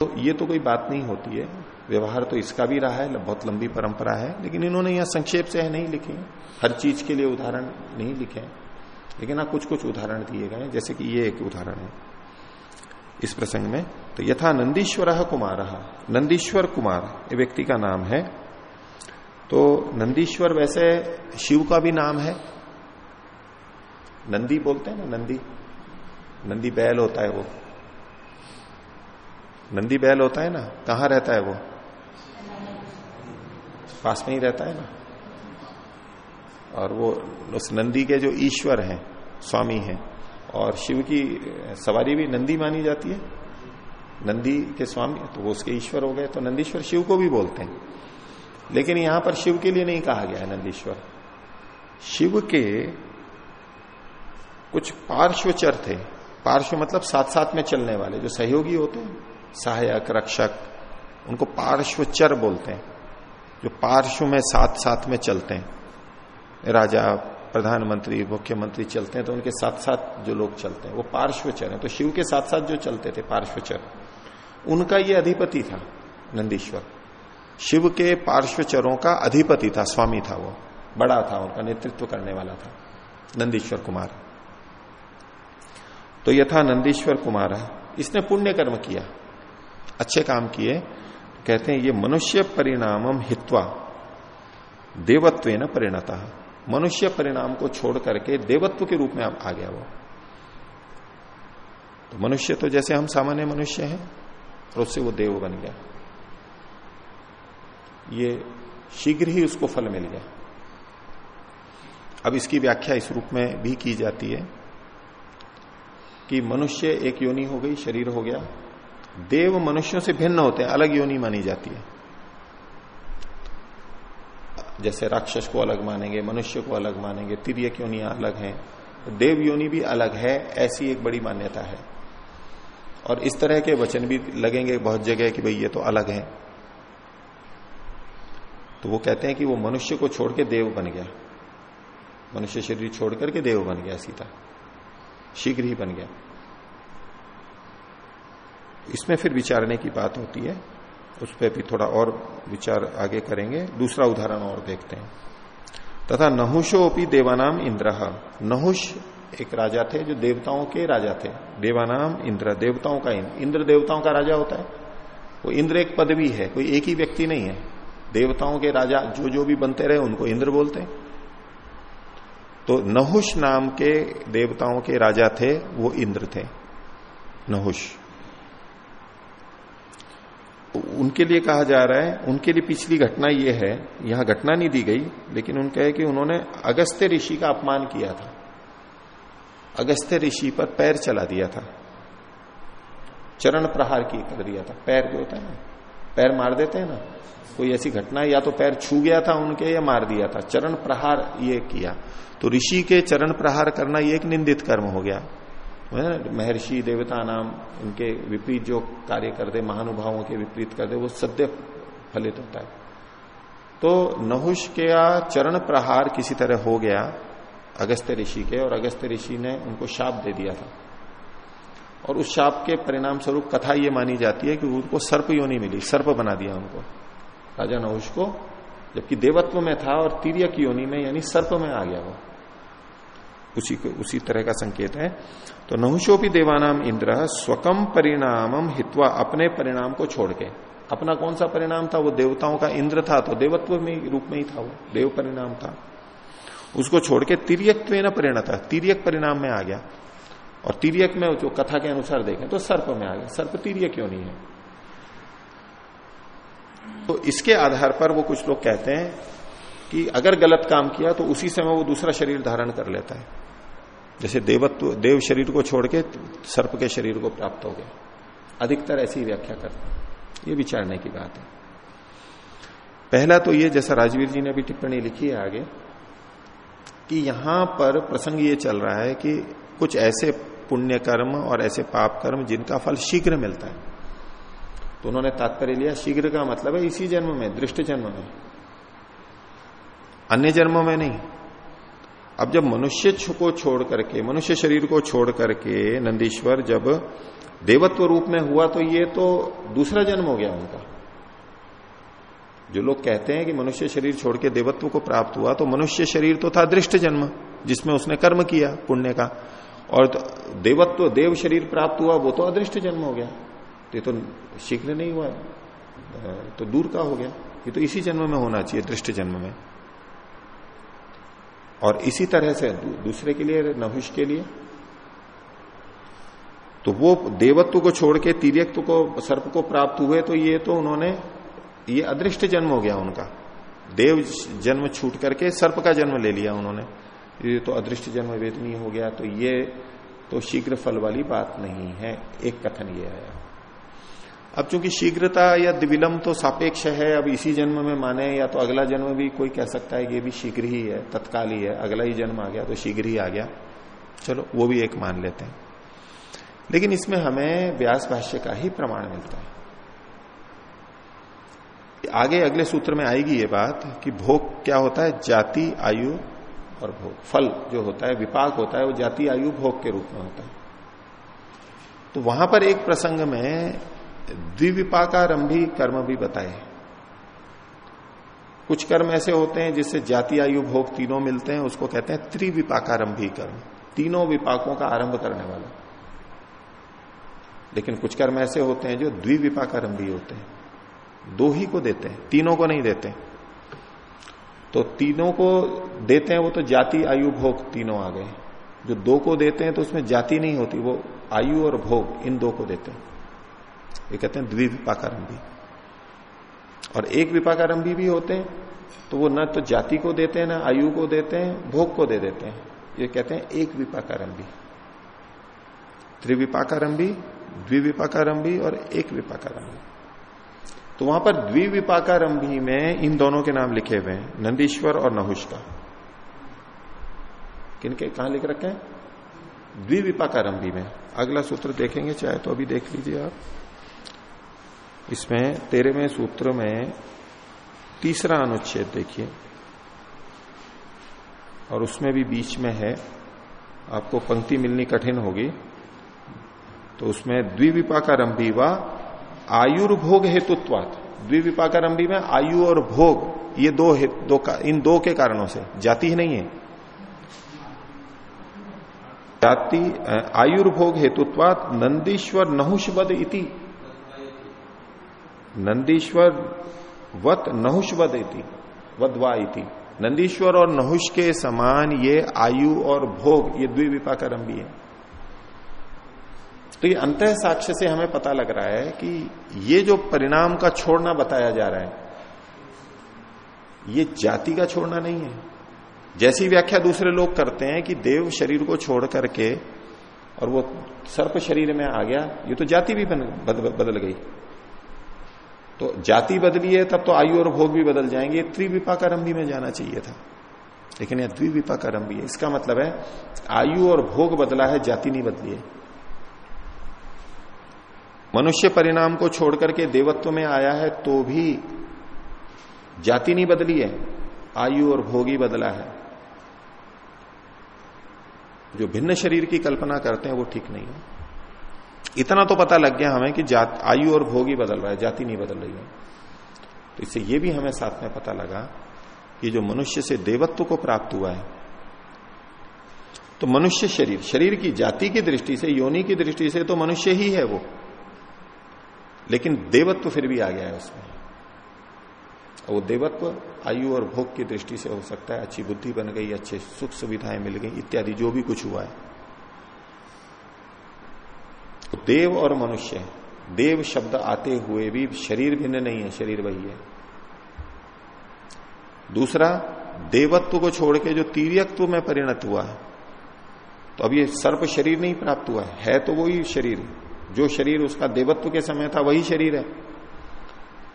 Speaker 1: तो ये तो कोई बात नहीं होती है। व्यवहार तो इसका भी रहा है बहुत लंबी परंपरा है। लेकिन इन्होंने यहाँ संक्षेप से है, नहीं लिखे हर चीज़ के लिए उदाहरण नहीं लिखे लेकिन हाँ कुछ कुछ उदाहरण दिए गए जैसे कि ये एक उदाहरण है। इस प्रसंग में तो यथा नंदीश्वर कुमार। नंदीश्वर कुमार, ये व्यक्ति का नाम है। तो नंदीश्वर वैसे शिव का भी नाम है। नंदी बोलते हैं ना, नंदी? नंदी बैल होता है वो। नंदी बैल होता है ना? कहाँ रहता है वो? पास में ही रहता है ना? और वो उस नंदी के जो ईश्वर हैं, स्वामी हैं और शिव की सवारी भी नंदी मानी जाती है। नंदी के स्वामी तो वो उसके ईश्वर हो गए तो नंदीश्वर शिव को भी बोलते हैं। लेकिन यहाँ पर शिव के लिए नहीं कहा गया है नंदीश्वर। शिव के कुछ पार्श्वचर थे। पार्श्व मतलब साथ साथ में चलने वाले, जो सहयोगी होते हैं। सहायक, रक्षक, उनको पार्श्वचर बोलते हैं, जो पार्श्व में साथ साथ में चलते हैं। राजा प्रधानमंत्री, मुख्यमंत्री चलते हैं तो उनके साथ साथ जो लोग चलते हैं, वो पार्श्वचर हैं। तो शिव के साथ साथ जो चलते थे, पार्श्वचर, उनका ये अधिपति था नंदीश्वर। शिव के पार्श्वचरों का अधिपति था, स्वामी था वो, बड़ा था, उनका नेतृत्व करने वाला था, नंदीश्वर कुमार। तो यथा नंदीश्वर कुमार। इसने पुण्य कर्म किया, अच्छे काम किए। कहते हैं, ये मनुष्य परिणामम हित्वा देवत्व न परिणता। मनुष्य परिणाम को छोड़ करके देवत्व के रूप में आ गया वो। तो मनुष्य तो जैसे हम सामान्य मनुष्य हैं, और उससे वो देव बन गया। ये शीघ्र ही उसको फल मिल गया। अब इसकी व्याख्या इस रूप में भी की जाती है कि मनुष्य एक योनि हो गई, शरीर हो गया। देव मनुष्यों से भिन्न होते हैं, अलग योनि मानी जाती है। जैसे राक्षस को अलग मानेंगे, मनुष्य को अलग मानेंगे तिरक योनियाँ अलग हैं? देव योनि भी अलग है, ऐसी एक बड़ी मान्यता है। और इस तरह के वचन भी लगेंगे बहुत जगह कि भाई ये तो अलग है। तो वो कहते हैं कि वो मनुष्य को छोड़ के देव बन गया। मनुष्य शरीर छोड़ करके देव बन गया सीता। शीघ्र ही बन गया। इसमें फिर विचारने की बात होती है उस पर भी थोड़ा और विचार आगे करेंगे, दूसरा उदाहरण और देखते हैं। तथा नहुषो नहुषोपी देवानाम इंद्र। नहुष एक राजा थे जो देवताओं के राजा थे। देवानाम इंद्र, देवताओं का इंद्र। इंद्र देवताओं का राजा होता है। वो इंद्र एक पदवी है, कोई एक ही व्यक्ति नहीं है। देवताओं के राजा जो जो भी बनते रहे, उनको इंद्र बोलते हैं। तो नहुष नाम के देवताओं के राजा थे, वो इंद्र थे। नहुष। उनके लिए कहा जा रहा है, उनके लिए पिछली घटना ये है, यहाँ घटना नहीं दी गई, लेकिन उनका है कि उन्होंने अगस्त्य ऋषि का अपमान किया था। अगस्त्य ऋषि पर पैर चला दिया था। चरण प्रहार की कर दिया था। पैर जो होता है ना? पैर मार देते हैं ना? कोई ऐसी घटना, या तो पैर छू गया था उनके, या मार दिया था। चरण प्रहार ये किया। तो ऋषि के चरण प्रहार करना ये एक निंदित कर्म हो गया। महर्षि देवता नाम इनके विपरीत जो कार्य कर दे महानुभावों के विपरीत कर दे वो सद्य फलित होता है। तो नहुष के चरण प्रहार किसी तरह हो गया अगस्त्य ऋषि के, और अगस्त्य ऋषि ने उनको शाप दे दिया था। और उस शाप के परिणाम स्वरूप कथा ये मानी जाती है कि उनको सर्प योनि मिली, सर्प बना दिया उनको। राजा नहुष को, जबकि देवत्व में था और तीर्यक योनि में, यानी सर्प में आ गया वो। उसी उसी तरह का संकेत है। तो नहुषोपी देवानाम इंद्र, स्वकम परिणामम हित्वा, अपने परिणाम को छोड़ के। अपना कौन सा परिणाम था? वो देवताओं का इंद्र था तो देवत्व में रूप में ही था वो, देव परिणाम था। उसको छोड़ के तिरयत्व न परिणत तिरक परिणाम में आ गया। और तिरक में जो कथा के अनुसार देखें तो सर्प में आ गया। सर्प तिरक क्यों नहीं है? तो इसके आधार पर वो कुछ लोग कहते हैं कि अगर गलत काम किया तो उसी समय वो दूसरा शरीर धारण कर लेता है। जैसे देवत्व, देव शरीर को छोड़ के सर्प के शरीर को प्राप्त हो गया। अधिकतर ऐसी व्याख्या करते हैं। ये विचारने की बात है। पहला तो ये, जैसा राजवीर जी ने अभी टिप्पणी लिखी है आगे, कि यहाँ पर प्रसंग ये चल रहा है कि कुछ ऐसे पुण्य कर्म और ऐसे पाप कर्म जिनका फल शीघ्र मिलता है। तो उन्होंने तात्पर्य लिया, शीघ्र का मतलब है इसी जन्म में, दृष्ट जन्म में। अन्य जन्मों में नहीं। अब जब मनुष्य को छोड़ करके, मनुष्य शरीर को छोड़ करके नंदीश्वर जब देवत्व रूप में हुआ तो ये तो दूसरा जन्म हो गया उनका। जो लोग कहते हैं कि मनुष्य शरीर छोड़ के देवत्व को प्राप्त हुआ तो मनुष्य शरीर तो था दृष्ट जन्म, जिसमें उसने कर्म किया, पुण्य का। और तो देवत्व, देव शरीर प्राप्त हुआ, वो तो अदृष्ट जन्म हो गया। तो ये तो शीघ्र नहीं हुआ तो दूर का हो गया। ये तो इसी जन्म में होना चाहिए, दृष्ट जन्म में। और इसी तरह से दूसरे के लिए, नहुष के लिए। तो वो देवत्व को छोड़ के तिरक्त्व को, सर्प को प्राप्त हुए तो ये तो उन्होंने, ये अदृष्ट जन्म हो गया उनका। देव जन्म छूट करके सर्प का जन्म ले लिया उन्होंने। ये तो अदृष्ट जन्म वेदनीय हो गया तो ये तो शीघ्र फल वाली बात नहीं है। एक कथन ये आया अब चूँकि शीघ्रता या विलंब तो सापेक्ष है, अब इसी जन्म में माने या तो अगला जन्म भी कोई कह सकता है कि ये भी शीघ्र ही है, तत्काल ही है, अगला ही जन्म आ गया तो शीघ्र ही आ गया। चलो, वो भी एक मान लेते हैं। लेकिन इसमें हमें व्यास भाष्य का ही प्रमाण मिलता है। आगे अगले सूत्र में आएगी ये बात कि भोग क्या होता है? जाति, आयु और भोग। फल जो होता है, विपाक होता है, वो जाति, आयु, भोग के रूप में होता है। तो वहाँ पर एक प्रसंग में द्विविपाकारंभी कर्म भी बताए कुछ कर्म ऐसे होते हैं जिससे जाति आयु भोग तीनों मिलते हैं, उसको कहते हैं त्रिविपाकारंभी कर्म। तीनों विपाकों का आरंभ करने वाला। लेकिन कुछ कर्म ऐसे होते हैं जो द्विविपाकारंभी होते हैं। दो ही को देते हैं, तीनों को नहीं देते। तो तीनों को देते हैं वो तो जाति आयु भोग तीनों आ गए। जो दो को देते हैं तो उसमें जाति नहीं होती, वो आयु और भोग इन दो को देते हैं। ये कहते हैं द्विविपाकारंभी और एक विपाकारंभी भी होते हैं तो वो न तो जाति को देते हैं, ना आयु को देते हैं, भोग को दे देते हैं। ये कहते हैं एक विपाकारंभी त्रिविपाकारंभी द्विविपाकारंभी और एक विपाकारंभी तो वहाँ पर द्विविपाकारंभी में इन दोनों के नाम लिखे हुए हैं, नंदीश्वर और नहुष का किनके, कहा लिख रखे हैं? द्विविपाकारंभी में। अगला सूत्र देखेंगे चाहे तो अभी देख लीजिए आप। इसमें तेरहवें सूत्र में तीसरा अनुच्छेद देखिए। और उसमें भी बीच में है। आपको पंक्ति मिलनी कठिन होगी। तो उसमें द्विविपाकारंभी व आयुर्भोग हेतुत्वात। द्विविपाकारंभी में आयु और भोग ये दो, दो का, इन दो के कारणों से। जाति ही नहीं है। जाति आयुर्भोग हेतुत्वात नंदीश्वर नहुषवद इति। नंदीश्वर वत नहुष वदी वदवा इति। नंदीश्वर और नहुष के समान ये आयु और भोग ये द्विविपाकरम भी है। तो ये अंत साक्ष्य से हमें पता लग रहा है कि ये जो परिणाम का छोड़ना बताया जा रहा है ये जाति का छोड़ना नहीं है। जैसी व्याख्या दूसरे लोग करते हैं कि देव शरीर को छोड़ करके और वो सर्प शरीर में आ गया ये तो जाति भी बदल, बदल गई। तो जाति बदली है, तब तो आयु और भोग भी बदल जाएँगे। त्रिविपाकारंभी में जाना चाहिए था। लेकिन यह द्विविपाकारंभी है। इसका मतलब है, आयु और भोग बदला है, जाति नहीं बदली है। मनुष्य परिणाम को छोड़ करके देवत्व में आया है तो भी जाति नहीं बदली है, आयु और भोग ही बदला है। जो भिन्न शरीर की कल्पना करते हैं, वो ठीक नहीं है। इतना तो पता लग गया हमें कि जात, आयु और भोग ही बदल रहा है, जाति नहीं बदल रही है। तो इससे ये भी हमें साथ में पता लगा कि जो मनुष्य से देवत्व को प्राप्त हुआ है तो मनुष्य शरीर शरीर की जाति की दृष्टि से, योनि की दृष्टि से तो मनुष्य ही है वो। लेकिन देवत्व फिर भी आ गया है उसमें। वो देवत्व आयु और भोग की दृष्टि से हो सकता है, अच्छी बुद्धि बन गई, अच्छे सुख सुविधाएँ मिल गई, इत्यादि, जो भी कुछ हुआ है। तो देव और मनुष्य देव शब्द आते हुए भी शरीर भिन्न नहीं है शरीर वही है। दूसरा देवत्व को छोड़ के जो तीर्यत्व में परिणत हुआ है तो अब ये सर्प शरीर नहीं प्राप्त हुआ है, है तो वही शरीर जो शरीर उसका देवत्व के समय था वही शरीर है।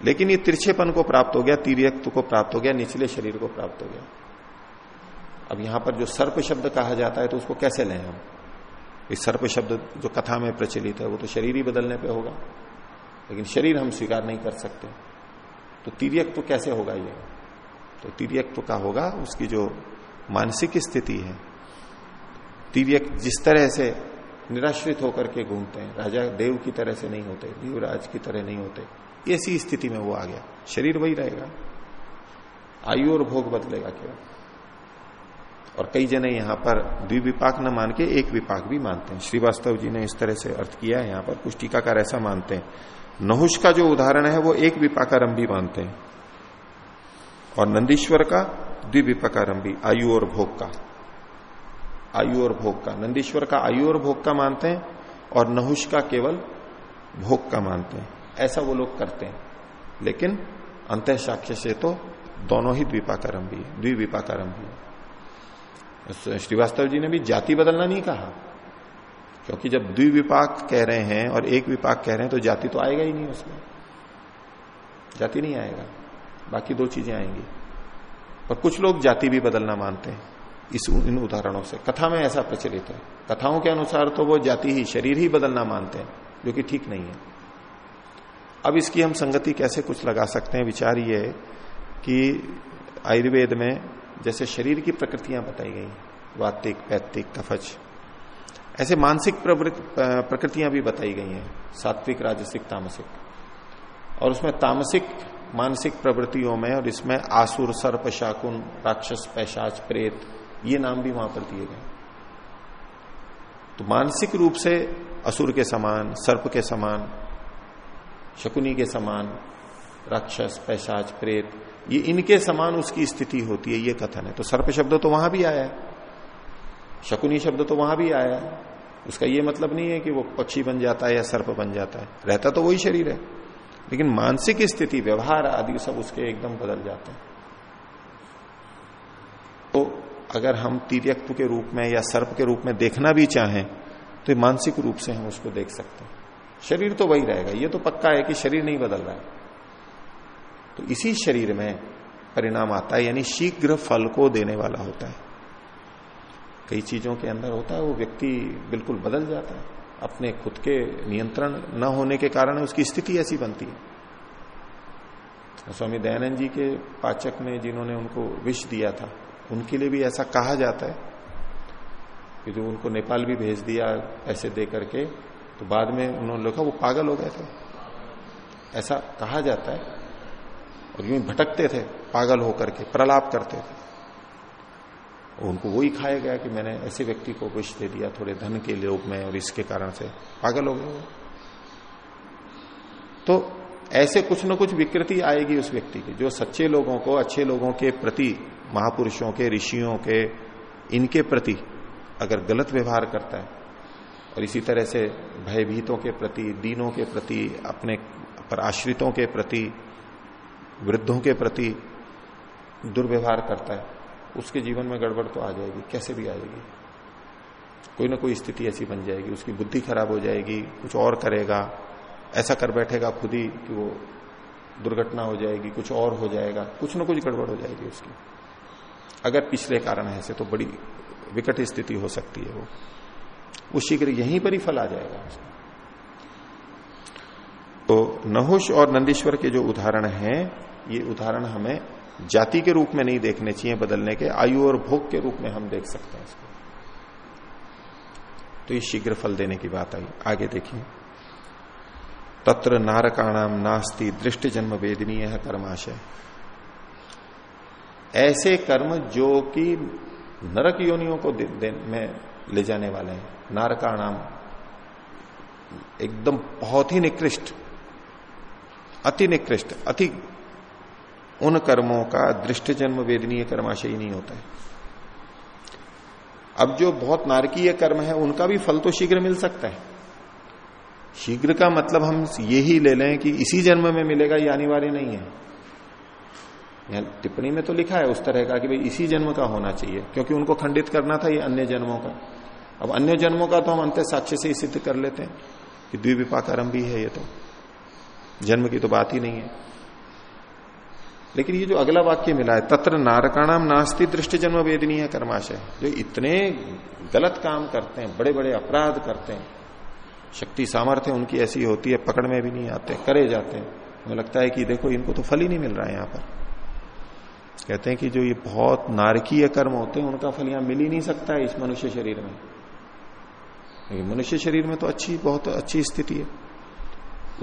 Speaker 1: लेकिन ये तिरछेपन को प्राप्त हो गया तीर्यत्व को प्राप्त हो गया निचले शरीर को प्राप्त हो गया। अब यहाँ पर जो सर्प शब्द कहा जाता है तो उसको कैसे लें हम? इस सर्प शब्द जो कथा में प्रचलित है, वो तो शरीर ही बदलने पे होगा। लेकिन शरीर हम स्वीकार नहीं कर सकते। तो तीर्यक तो कैसे होगा ये? तो तीर्यक तो का होगा, उसकी जो मानसिक स्थिति है, तीर्यक जिस तरह से निराश्रित होकर के घूमते हैं, राजा देव की तरह से नहीं होते देवराज की तरह नहीं होते, ऐसी स्थिति में वो आ गया। शरीर वही रहेगा। आयु और भोग बदलेगा केवल। और कई जने यहाँ पर द्विविपाक न मान के एक विपाक भी मानते हैं। श्रीवास्तव जी ने इस तरह से अर्थ किया है यहाँ पर, कुछ टीकाकार ऐसा मानते हैं। नहुष का जो उदाहरण है, वो एक विपाकारंभी मानते हैं। और नंदीश्वर का द्विविपाकारंभी आयु और भोग का। आयु और भोग का। नंदीश्वर का आयु और भोग का मानते हैं और नहुष का केवल भोग का मानते हैं। ऐसा वो लोग करते हैं। लेकिन अंत साक्ष्य से तो दोनों ही द्विपाकारंभी है द्विविपाकारंभी है। श्रीवास्तव जी ने भी जाति बदलना नहीं कहा। क्योंकि जब द्विविपाक कह रहे हैं और एक विपाक कह रहे हैं तो जाति तो आएगा ही नहीं उसमें। जाति नहीं आएगा। बाकी दो चीज़ें आएँगी। पर कुछ लोग जाति भी बदलना मानते हैं, इस इन उदाहरणों से। कथा में ऐसा प्रचलित है। कथाओं के अनुसार तो वो जाति ही, शरीर ही बदलना मानते हैं, जो कि ठीक नहीं है। अब इसकी हम संगति कैसे कुछ लगा सकते हैं? विचार ये कि आयुर्वेद में जैसे शरीर की प्रकृतियाँ बताई गई वातिक पैतिक कफच ऐसे मानसिक प्रकृतियाँ भी बताई गई हैं, सात्विक, राजसिक, तामसिक। और उसमें तामसिक, मानसिक प्रवृत्तियों में और इसमें आसुर, सर्प, शाकुन, राक्षस, पैशाच, प्रेत, ये नाम भी वहाँ पर दिए गए तो मानसिक रूप से असुर के समान, सर्प के समान, शकुनी के समान, राक्षस, पैशाच, प्रेत ये इनके समान उसकी स्थिति होती है, ये कथन है। तो सर्प शब्द तो वहाँ भी आया है। शकुनी शब्द तो वहाँ भी आया है। उसका ये मतलब नहीं है कि वो पक्षी बन जाता है या सर्प बन जाता है। रहता तो वही शरीर है। लेकिन मानसिक स्थिति, व्यवहार आदि सब उसके एकदम बदल जाते हैं। तो अगर हम तीर्यत्व के रूप में या सर्प के रूप में देखना भी चाहें तो मानसिक रूप से हम उसको देख सकते हैं। शरीर तो वही रहेगा। ये तो पक्का है कि शरीर नहीं बदल रहा है। तो इसी शरीर में परिणाम आता है, यानी शीघ्र फल को देने वाला होता है। कई चीज़ों के अंदर होता है, वो व्यक्ति बिल्कुल बदल जाता है। अपने खुद के नियंत्रण न होने के कारण उसकी स्थिति ऐसी बनती है। स्वामी दयानंद जी के पाचक ने जिन्होंने उनको विष दिया था, उनके लिए भी ऐसा कहा जाता है। कि जो उनको नेपाल भी भेज दिया ऐसे दे करके तो बाद में उन्होंने लिखा वो पागल हो गए थे। ऐसा कहा जाता है। और यूँ भटकते थे, पागल होकर के, प्रलाप करते थे। उनको वही खाया गया कि मैंने ऐसे व्यक्ति को विष दे दिया, थोड़े धन के लोभ में और इसके कारण से पागल हो गए तो ऐसे कुछ न कुछ विकृति आएगी उस व्यक्ति की, जो सच्चे लोगों को, अच्छे लोगों के प्रति, महापुरुषों के, ऋषियों के, इनके प्रति अगर गलत व्यवहार करता है, और इसी तरह से भयभीतों के प्रति, दीनों के प्रति, अपने पर आश्रितों के प्रति वृद्धों के प्रति दुर्व्यवहार करता है, उसके जीवन में गड़बड़ तो आ जाएगी, कैसे भी आ जाएगी कोई ना कोई स्थिति ऐसी बन जाएगी, उसकी बुद्धि खराब हो जाएगी, कुछ और करेगा, ऐसा कर बैठेगा खुद ही कि वो दुर्घटना हो जाएगी, कुछ और हो जाएगा, कुछ ना कुछ गड़बड़ हो जाएगी उसकी। अगर पिछले कारण ऐसे तो बड़ी विकट स्थिति हो सकती है वो। वो शीघ्र यहीं पर ही फल आ जाएगा उसका। तो नहुष और नंदीश्वर के जो उदाहरण हैं ये उदाहरण हमें जाति के रूप में नहीं देखने चाहिए बदलने के आयु और भोग के रूप में हम देख सकते हैं इसको। तो ये शीघ्र फल देने की बात आई। आगे देखिए। तत्र नारकाणाम नास्ति दृष्टि जन्म वेदनीय है कर्माशय। ऐसे कर्म जो कि नरक योनियों को दे, दे, में ले जाने वाले हैं। नारकाणाम एकदम बहुत ही निकृष्ट अति निकृष्ट, अति उन कर्मों का दृष्ट जन्म वेदनीय कर्माशय नहीं होता है। अब जो बहुत नारकीय कर्म है, उनका भी फल तो शीघ्र मिल सकता है। शीघ्र का मतलब हम ये ही ले लें कि इसी जन्म में मिलेगा, ये अनिवार्य नहीं है। यहाँ टिप्पणी में तो लिखा है, उस तरह का कि भाई इसी जन्म का होना चाहिए, क्योंकि उनको खंडित करना था ये अन्य जन्मों का। अब अन्य जन्मों का तो हम अंत्य साक्ष्य से ही सिद्ध कर लेते हैं कि द्विविपाकारम भी है ये तो। जन्म की तो बात ही नहीं है। लेकिन ये जो अगला वाक्य मिला है, तत्र नारकाणाम नास्ती दृष्टि जन्म वेदनीय है कर्माशय। जो इतने गलत काम करते हैं बड़े बड़े अपराध करते हैं, शक्ति सामर्थ्य उनकी ऐसी होती है, पकड़ में भी नहीं आते, करे जाते हैं। हमें लगता है कि देखो, इनको तो फल ही नहीं मिल रहा है यहाँ पर। कहते हैं कि जो ये बहुत नारकीय कर्म होते हैं, उनका फल यहाँ मिल ही नहीं सकता है इस मनुष्य शरीर में। मनुष्य शरीर में तो अच्छी, बहुत अच्छी स्थिति है।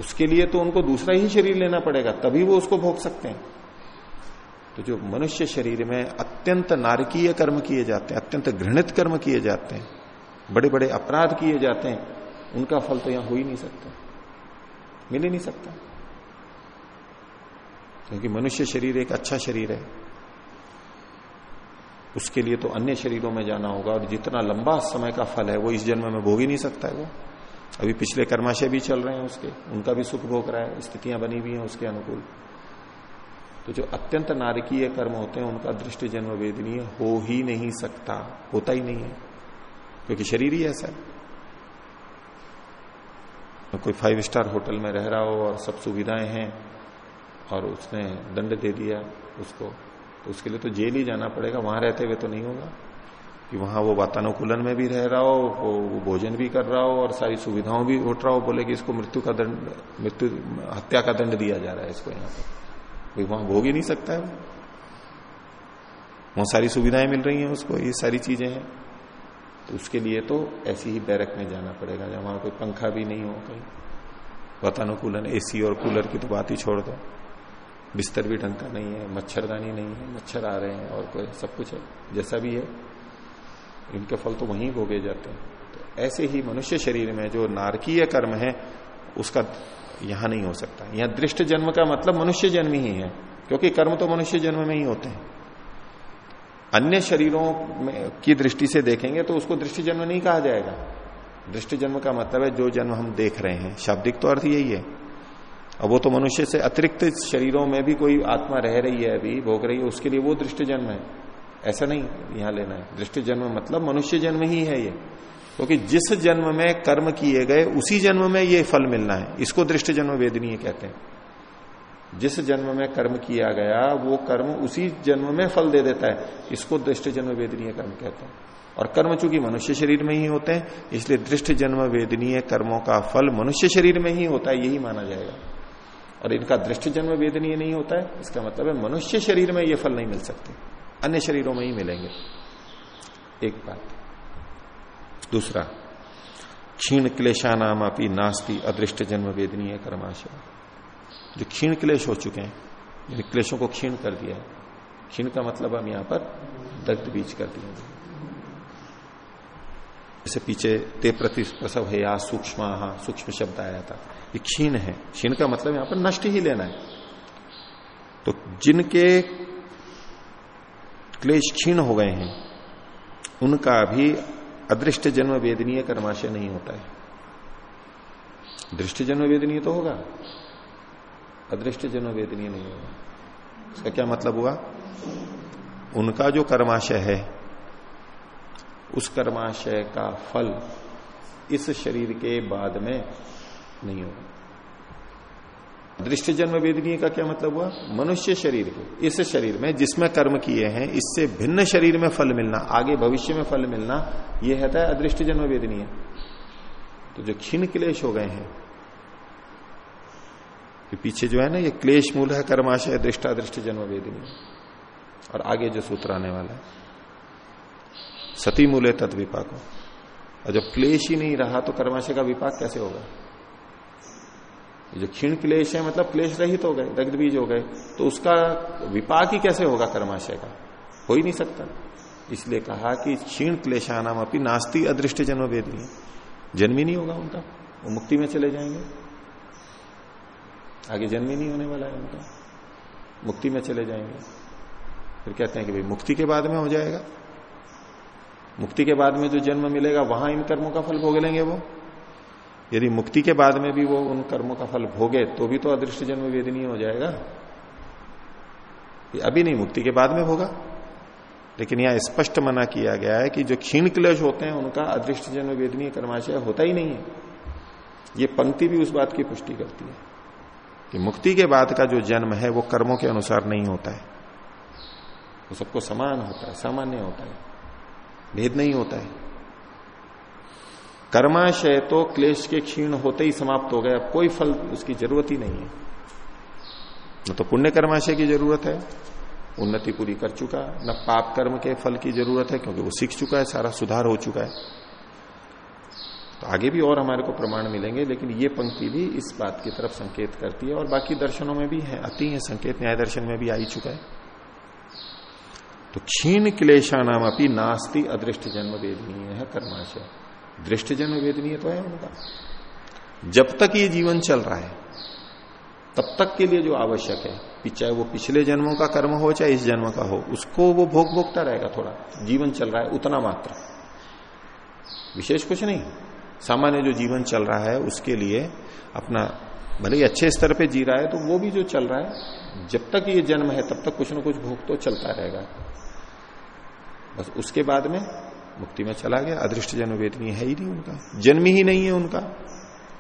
Speaker 1: उसके लिए तो उनको दूसरा ही शरीर लेना पड़ेगा, तभी वो उसको भोग सकते हैं। तो जो मनुष्य शरीर में अत्यंत नारकीय कर्म किए जाते हैं, अत्यंत घृणित कर्म किए जाते हैं बड़े बड़े अपराध किए जाते हैं, उनका फल तो यहाँ हो ही नहीं सकता, मिल ही नहीं सकता। क्योंकि मनुष्य शरीर एक अच्छा शरीर है। उसके लिए तो अन्य शरीरों में जाना होगा, और जितना लंबा समय का फल है, वो इस जन्म में भोग ही नहीं सकता है वो। अभी पिछले कर्माशय भी चल रहे हैं उसके, उनका भी सुख भोग रहा है, स्थितियाँ बनी हुई हैं उसके अनुकूल। तो जो अत्यंत नारकीय कर्म होते हैं, उनका दृष्टि जन्म वेदनीय हो ही नहीं सकता, होता ही नहीं है, क्योंकि शरीर ही ऐसा है। तो कोई फाइव स्टार होटल में रह रहा हो और सब सुविधाएँ हैं, और उसने दंड दे दिया उसको तो उसके लिए तो जेल ही जाना पड़ेगा, वहाँ रहते हुए तो नहीं होगा। कि वहाँ वो वातानुकूलन में भी रह रहा हो, वो भोजन भी कर रहा हो और सारी सुविधाओं भी उठ रहा हो, बोले कि इसको मृत्यु का दंड, मृत्यु, हत्या का दंड दिया जा रहा है इसको यहाँ पर। वहाँ भोग ही नहीं सकता है वो। वहाँ सारी सुविधाएँ मिल रही हैं उसको, ये सारी चीज़ें हैं। तो उसके लिए तो ऐसी ही बैरक में जाना पड़ेगा, जहाँ वहाँ कोई पंखा भी नहीं हो कहीं वातानुकूलन, एसी और कूलर की तो बात ही छोड़ दो। बिस्तर भी ढंग का नहीं है, मच्छरदानी नहीं है, मच्छर आ रहे हैं और कोई सब कुछ है, जैसा भी है। इनके फल तो वहीं भोगे जाते हैं। तो ऐसे ही मनुष्य शरीर में जो नारकीय कर्म है, उसका यहाँ नहीं हो सकता। यहाँ दृष्ट जन्म का मतलब मनुष्य जन्म ही है, क्योंकि कर्म तो मनुष्य जन्म में ही होते हैं। अन्य शरीरों में की दृष्टि से देखेंगे तो उसको दृष्टि जन्म नहीं कहा जाएगा। दृष्टि जन्म का मतलब है जो जन्म हम देख रहे हैं। शाब्दिक तो अर्थ यही है। अब वो तो मनुष्य से अतिरिक्त शरीरों में भी कोई आत्मा रह रही है अभी, भोग रही है, उसके लिए वो दृष्टि जन्म है। ऐसा नहीं, यहाँ लेना है। दृष्टि जन्म मतलब मनुष्य जन्म ही है ये। क्योंकि तो जिस जन्म में कर्म किए गए, उसी जन्म में ये फल मिलना है। इसको दृष्ट जन्म वेदनीय कहते हैं। जिस जन्म में कर्म किया गया, वो कर्म उसी जन्म में फल दे देता है। इसको दृष्ट जन्म वेदनीय कर्म कहते हैं। और कर्म चूँकि मनुष्य शरीर में ही होते हैं, इसलिए दृष्ट जन्म वेदनीय कर्मों का फल मनुष्य शरीर में ही होता है, यही माना जाएगा। और इनका दृष्ट जन्म वेदनीय नहीं होता है, इसका मतलब है मनुष्य शरीर में ये फल नहीं मिल सकते। अन्य शरीरों में ही मिलेंगे। एक बात। दूसरा क्षीण क्लेशा नाम अपनी नास्ती अदृष्ट जन्म वेदनीय कर्माशय। जो क्षीण क्लेश हो चुके हैं क्लेशों को क्षीण कर दिया है, क्षीण का मतलब हम यहाँ पर दग्ध बीज कर दिए जैसे पीछे ते प्रति प्रसव है, या सूक्ष्म सूक्ष्म शब्द आया था। ये क्षीण है। क्षीण का मतलब यहाँ पर नष्ट ही लेना है। तो जिनके क्लेश क्षीण हो गए हैं, उनका भी अदृष्ट जन्म वेदनीय कर्माशय नहीं होता है। दृष्ट जन्म वेदनीय तो होगा, अदृष्ट जन्म वेदनीय नहीं होगा। इसका क्या मतलब हुआ? उनका जो कर्माशय है, उस कर्माशय का फल इस शरीर के बाद में नहीं होगा। दृष्टि जन्म वेदनीय का क्या मतलब हुआ? मनुष्य शरीर को। इस शरीर में जिसमें कर्म किए हैं, इससे भिन्न शरीर में फल मिलना, आगे भविष्य में फल मिलना यह है अदृष्ट जन्म वेदनीय। तो जो क्षीण क्लेश हो गए हैं तो पीछे जो है ना, ये क्लेश मूल है कर्माशय दृष्टादृष्ट जन्म वेदनीय। और आगे जो सूत्र आने वाला है, सती मूल है तद विपाक और जब क्लेश ही नहीं रहा तो कर्माशय का विपाक कैसे होगा? जो क्षीण क्लेश है मतलब क्लेश रहित हो गए दग्ध बीज हो गए तो उसका विपाक ही कैसे होगा कर्माशय का? हो ही नहीं सकता। इसलिए कहा कि क्षीण क्लेशानाम अपनी नास्ती अदृष्ट जन्म वेदनीय जन्म ही नहीं होगा उनका, वो मुक्ति में चले जाएँगे। आगे जन्म ही नहीं होने वाला है उनका, मुक्ति में चले जाएँगे। फिर कहते हैं कि भाई, मुक्ति के बाद में हो जाएगा। मुक्ति के बाद में जो जन्म मिलेगा, वहाँ इन कर्मों का फल भोग लेंगे वो। यदि मुक्ति के बाद में भी वो उन कर्मों का फल भोगे तो भी तो अदृष्ट जन्म वेदनीय हो जाएगा। ये अभी नहीं, मुक्ति के बाद में होगा। लेकिन यहाँ स्पष्ट मना किया गया है कि जो क्षीण क्लेश होते हैं, उनका अदृष्ट जन्म वेदनीय कर्माशय होता ही नहीं है। ये पंक्ति भी उस बात की पुष्टि करती है कि मुक्ति के बाद का जो जन्म है, वो कर्मों के अनुसार नहीं होता है। वो सबको समान होता है, सामान्य होता है। भेद नहीं होता है। कर्माशय तो क्लेश के क्षीण होते ही समाप्त हो अब कोई फल उसकी ज़रूरत ही नहीं है। न तो पुण्य कर्माशय की ज़रूरत है, उन्नति पूरी कर चुका न पाप कर्म के फल की ज़रूरत है, क्योंकि वो सीख चुका है, सारा सुधार हो चुका है। तो आगे भी और हमारे को प्रमाण मिलेंगे, लेकिन ये पंक्ति भी इस बात की तरफ़ संकेत करती है, और बाकी दर्शनों में भी है, अति है संकेत, न्याय दर्शन में भी आ ही चुका है। तो क्षीण क्लेशा नाम अपनी नास्ती अदृष्ट जन्म वेदनीय है कर्माशय। दृष्ट वेदनीय तो है उनका। जब तक ये जीवन चल रहा है, तब तक के लिए जो आवश्यक है चाहे वो पिछले जन्मों का कर्म हो, चाहे इस जन्म का हो, उसको वो भोग भोगता रहेगा थोड़ा। जीवन चल रहा है उतना मात्र। विशेष कुछ नहीं। सामान्य जो जीवन चल रहा है, उसके लिए अपना भले ही अच्छे स्तर पे जी रहा है तो वो भी जो चल रहा है, जब तक ये जन्म है, तब तक कुछ ना कुछ भोग तो चलता रहेगा। बस उसके बाद में मुक्ति में चला गया, अदृष्ट जन्म वेदनीय है ही नहीं उनका। जन्म ही नहीं है उनका।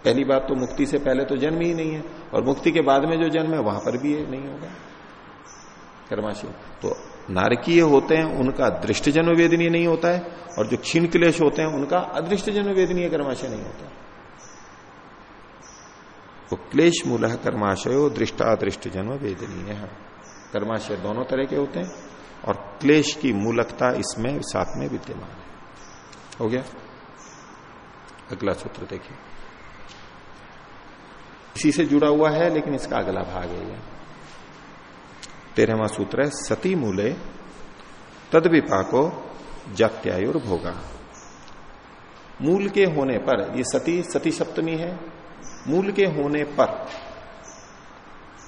Speaker 1: पहली बात तो मुक्ति से पहले तो जन्म ही नहीं है, और मुक्ति के बाद में जो जन्म है, वहाँ पर भी है नहीं होगा। कर्माशी तो नारकीय होते हैं, उनका दृष्ट जन्म वेदनीय नहीं होता है, और जो क्षीण क्लेश होते हैं, उनका अदृष्ट जन्म वेदनीय कर्माशय नहीं होता। तो क्लेश मूल कर्माशय दृष्टा अदृष्ट जन्म वेदनीय है कर्माशय दोनों तरह के होते हैं। और क्लेश की मूलकता इसमें, साथ में विद्यमान है। हो गया? अगला सूत्र देखिए। इसी से जुड़ा हुआ है, लेकिन इसका अगला भाग है ये। तेरहवा सूत्र है, सती मूले तद विपाको जात्यायुर भोगा मूल के होने पर, ये सती सती सप्तमी है, मूल के होने पर,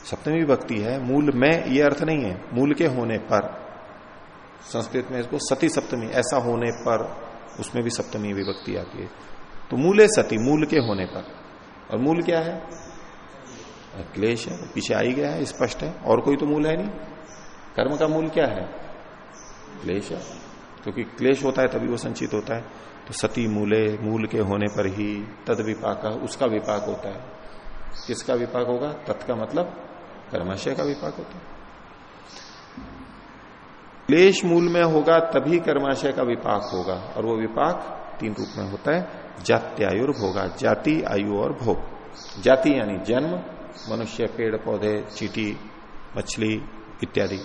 Speaker 1: सप्तमी भक्ति है, मूल में ये अर्थ नहीं है, मूल के होने पर संस्कृत में इसको सती सप्तमी, ऐसा होने पर उसमें भी सप्तमी विभक्ति आती है। तो मूल सती, मूल के होने पर। और मूल क्या है? क्लेश है, पीछे आई गया है, स्पष्ट है, और कोई तो मूल है नहीं। कर्म का मूल क्या है? क्लेश है। क्योंकि क्लेश होता है, तभी वो संचित होता है। तो सती मूले, मूल के होने पर ही तद विपाक, उसका विपाक होता है। किसका विपाक होगा? तत् का मतलब कर्माशय का विपाक होता है। क्लेश मूल में होगा, तभी कर्माशय का विपाक होगा। और वो विपाक तीन रूप में होता है। जात्यायुर भोगा जाति, आयु और भोग। जाति यानी जन्म, मनुष्य, पेड़, पौधे, चीटी, मछली इत्यादि।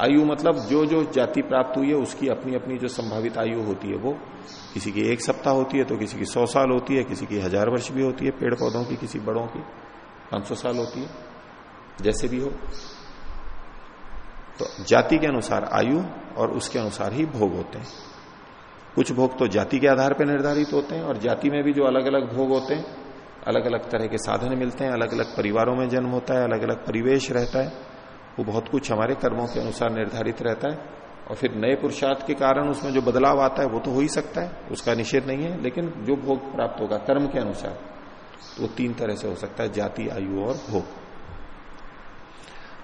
Speaker 1: आयु मतलब जो जो जाति प्राप्त हुई है, उसकी अपनी अपनी जो संभावित आयु होती है, वो किसी की एक सप्ताह होती है तो किसी की सौ साल होती है, किसी की हज़ार वर्ष भी होती है, पेड़ पौधों की, किसी बड़ों की पाँच सौ साल होती है, जैसे भी हो। तो जाति के अनुसार आयु और उसके अनुसार ही भोग होते हैं। कुछ भोग तो जाति के आधार पर निर्धारित होते हैं और जाति में भी जो अलग अलग भोग होते हैं अलग अलग तरह के साधन मिलते हैं अलग अलग परिवारों में जन्म होता है अलग अलग परिवेश रहता है, वो बहुत कुछ हमारे कर्मों के अनुसार निर्धारित रहता है और फिर नए पुरुषार्थ के कारण उसमें जो बदलाव आता है वो तो हो ही सकता है, उसका निषेध नहीं है, लेकिन जो भोग प्राप्त होगा कर्म के अनुसार तो तीन तरह से हो सकता है, जाति, आयु और भोग।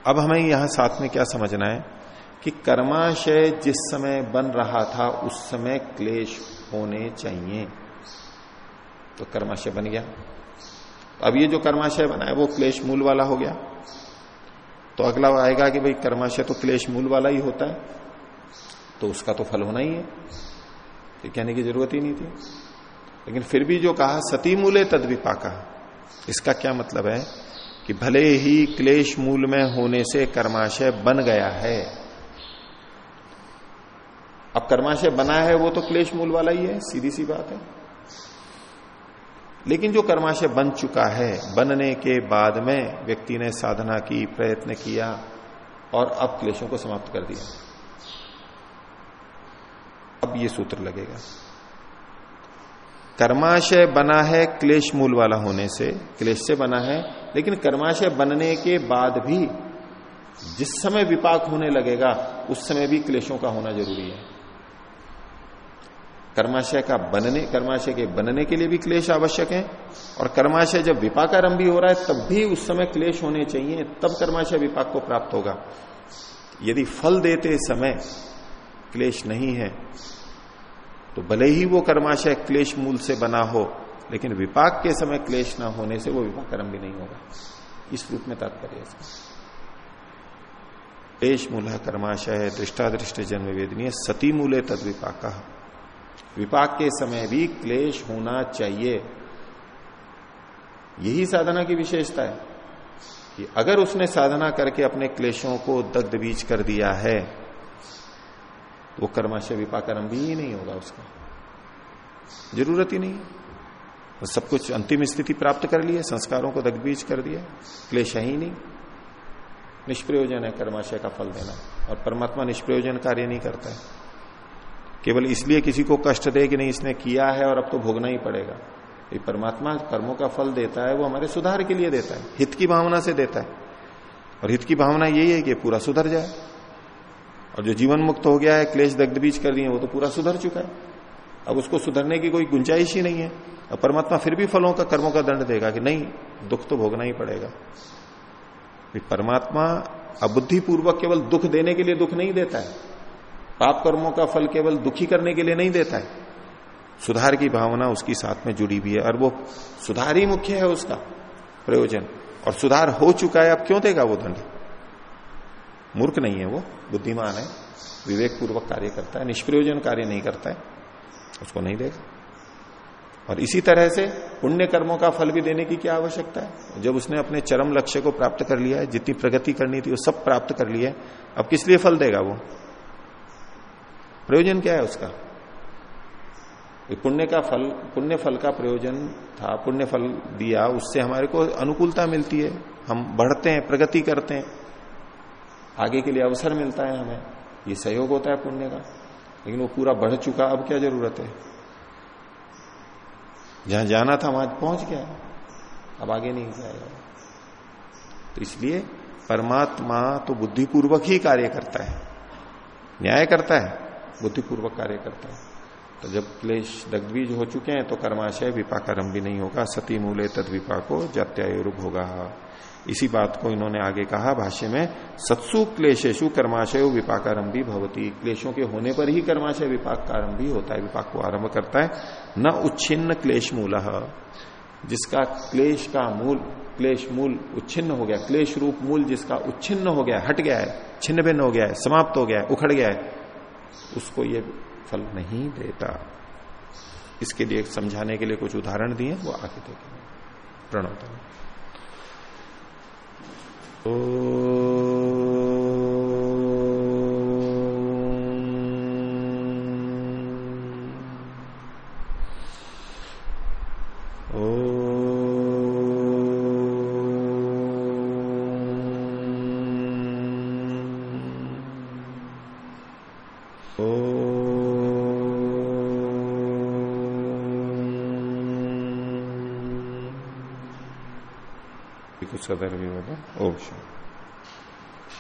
Speaker 1: अब हमें यहाँ साथ में क्या समझना है? कि कर्माशय जिस समय बन रहा था, उस समय क्लेश होने चाहिए। तो कर्माशय बन गया। अब ये जो कर्माशय बना है, वो क्लेश मूल वाला हो गया। तो अगला आएगा कि भाई कर्माशय तो क्लेश मूल वाला ही होता है। तो उसका तो फल होना ही है। ये कहने की ज़रूरत ही नहीं थी। लेकिन फिर भी जो कहा, सती मूले तद विपाका इसका क्या मतलब है? कि भले ही क्लेश मूल में होने से कर्माशय बन गया है। अब कर्माशय बना है, वो तो क्लेश मूल वाला ही है, सीधी सी बात है। लेकिन जो कर्माशय बन चुका है, बनने के बाद में व्यक्ति ने साधना की, प्रयत्न किया और अब क्लेशों को समाप्त कर दिया। अब ये सूत्र लगेगा। कर्माशय बना है क्लेश मूल वाला होने से, क्लेश से बना है, लेकिन कर्माशय बनने के बाद भी जिस समय विपाक होने लगेगा, उस समय भी क्लेशों का होना ज़रूरी है। कर्माशय का बनने, कर्माशय के बनने के लिए भी क्लेश आवश्यक है, और कर्माशय जब विपाकारंभी हो रहा है, तब भी उस समय क्लेश होने चाहिए, तब कर्माशय विपाक को प्राप्त होगा। यदि फल देते समय क्लेश नहीं है तो भले ही वो कर्माशय क्लेश मूल से बना हो, लेकिन विपाक के समय क्लेश ना होने से वो विपाक कर्म भी नहीं होगा। इस रूप में तात्पर्य क्लेश मूल, कर्माशय, दृष्टादृष्ट जन्म वेदनीय, सती मूले तद विपाक। विपाक के समय भी क्लेश होना चाहिए। यही साधना की विशेषता है कि अगर उसने साधना करके अपने क्लेशों को दग्ध बीज कर दिया है वो कर्माशय विपाकर्म भी ही नहीं होगा उसका। ज़रूरत ही नहीं वो सब कुछ अंतिम स्थिति प्राप्त कर लिए, संस्कारों को दगबीज कर दिया, क्लेश ही नहीं। निष्प्रयोजन है कर्माशय का फल देना, और परमात्मा निष्प्रयोजन कार्य नहीं करता है। केवल इसलिए किसी को कष्ट दे कि नहीं, इसने किया है और अब तो भोगना ही पड़ेगा। ये परमात्मा कर्मों का फल देता है, वो हमारे सुधार के लिए देता है, हित की भावना से देता है। और हित की भावना यही है कि पूरा सुधर जाए। और जो जीवन मुक्त हो गया है, क्लेश दग्ध बीज कर रही है वो तो पूरा सुधर चुका है। अब उसको सुधरने की कोई गुंजाइश ही नहीं है। और परमात्मा फिर भी फलों का, कर्मों का दंड देगा कि नहीं, दुख तो भोगना ही पड़ेगा। परमात्मा अबुद्धिपूर्वक केवल दुख देने के लिए दुख नहीं देता है। पाप कर्मों का फल केवल दुखी करने के लिए नहीं देता है। सुधार की भावना उसकी साथ में जुड़ी हुई है, और वो सुधार ही मुख्य है उसका प्रयोजन। और सुधार हो चुका है, अब क्यों देगा वो दंड? मूर्ख नहीं है वो, बुद्धिमान है विवेक पूर्वक कार्य करता है, निष्प्रयोजन कार्य नहीं करता है, उसको नहीं देगा। और इसी तरह से पुण्य कर्मों का फल भी देने की क्या आवश्यकता है? जब उसने अपने चरम लक्ष्य को प्राप्त कर लिया है, जितनी प्रगति करनी थी, वो सब प्राप्त कर लिया है, अब किस लिए फल देगा वो? प्रयोजन क्या है उसका? पुण्य का फल, पुण्य फल का प्रयोजन था, पुण्य फल दिया, उससे हमारे को अनुकूलता मिलती है। हम बढ़ते हैं, प्रगति करते हैं। आगे के लिए अवसर मिलता है हमें। ये सहयोग होता है पुण्य का। लेकिन वो पूरा बढ़ चुका, अब क्या ज़रूरत है? जहाँ जाना था, वहाँ पहुँच गया। अब आगे नहीं जाएगा। तो इसलिए परमात्मा तो बुद्धिपूर्वक ही कार्य करता है। न्याय करता है, बुद्धिपूर्वक कार्य करता है। तो जब क्लेश दग्धबीज हो चुके हैं तो कर्माशय विपाकर्म भी नहीं होगा। सती मूले तद विपाको जात्यायुरूप होगा इसी बात को इन्होंने आगे कहा भाष्य में, सत्सु क्लेशेशु कर्माशय विपाकारम भी भवती। क्लेशों के होने पर ही कर्माशय विपाक कारम भी होता है, विपाक को आरंभ करता है। न उच्छिन्न क्लेश मूल जिसका क्लेश का मूल, क्लेश मूल उच्छिन्न हो गया, क्लेश रूप मूल जिसका उच्छिन्न हो गया, हट गया है छिन्न भिन्न हो गया है, समाप्त हो गया है, उखड़ गया है, उसको ये फल नहीं देता। इसके लिए समझाने के लिए कुछ उदाहरण दिए, वो आगे देखेंगे। प्रणोदन। कुछ सदर भी होगा ओम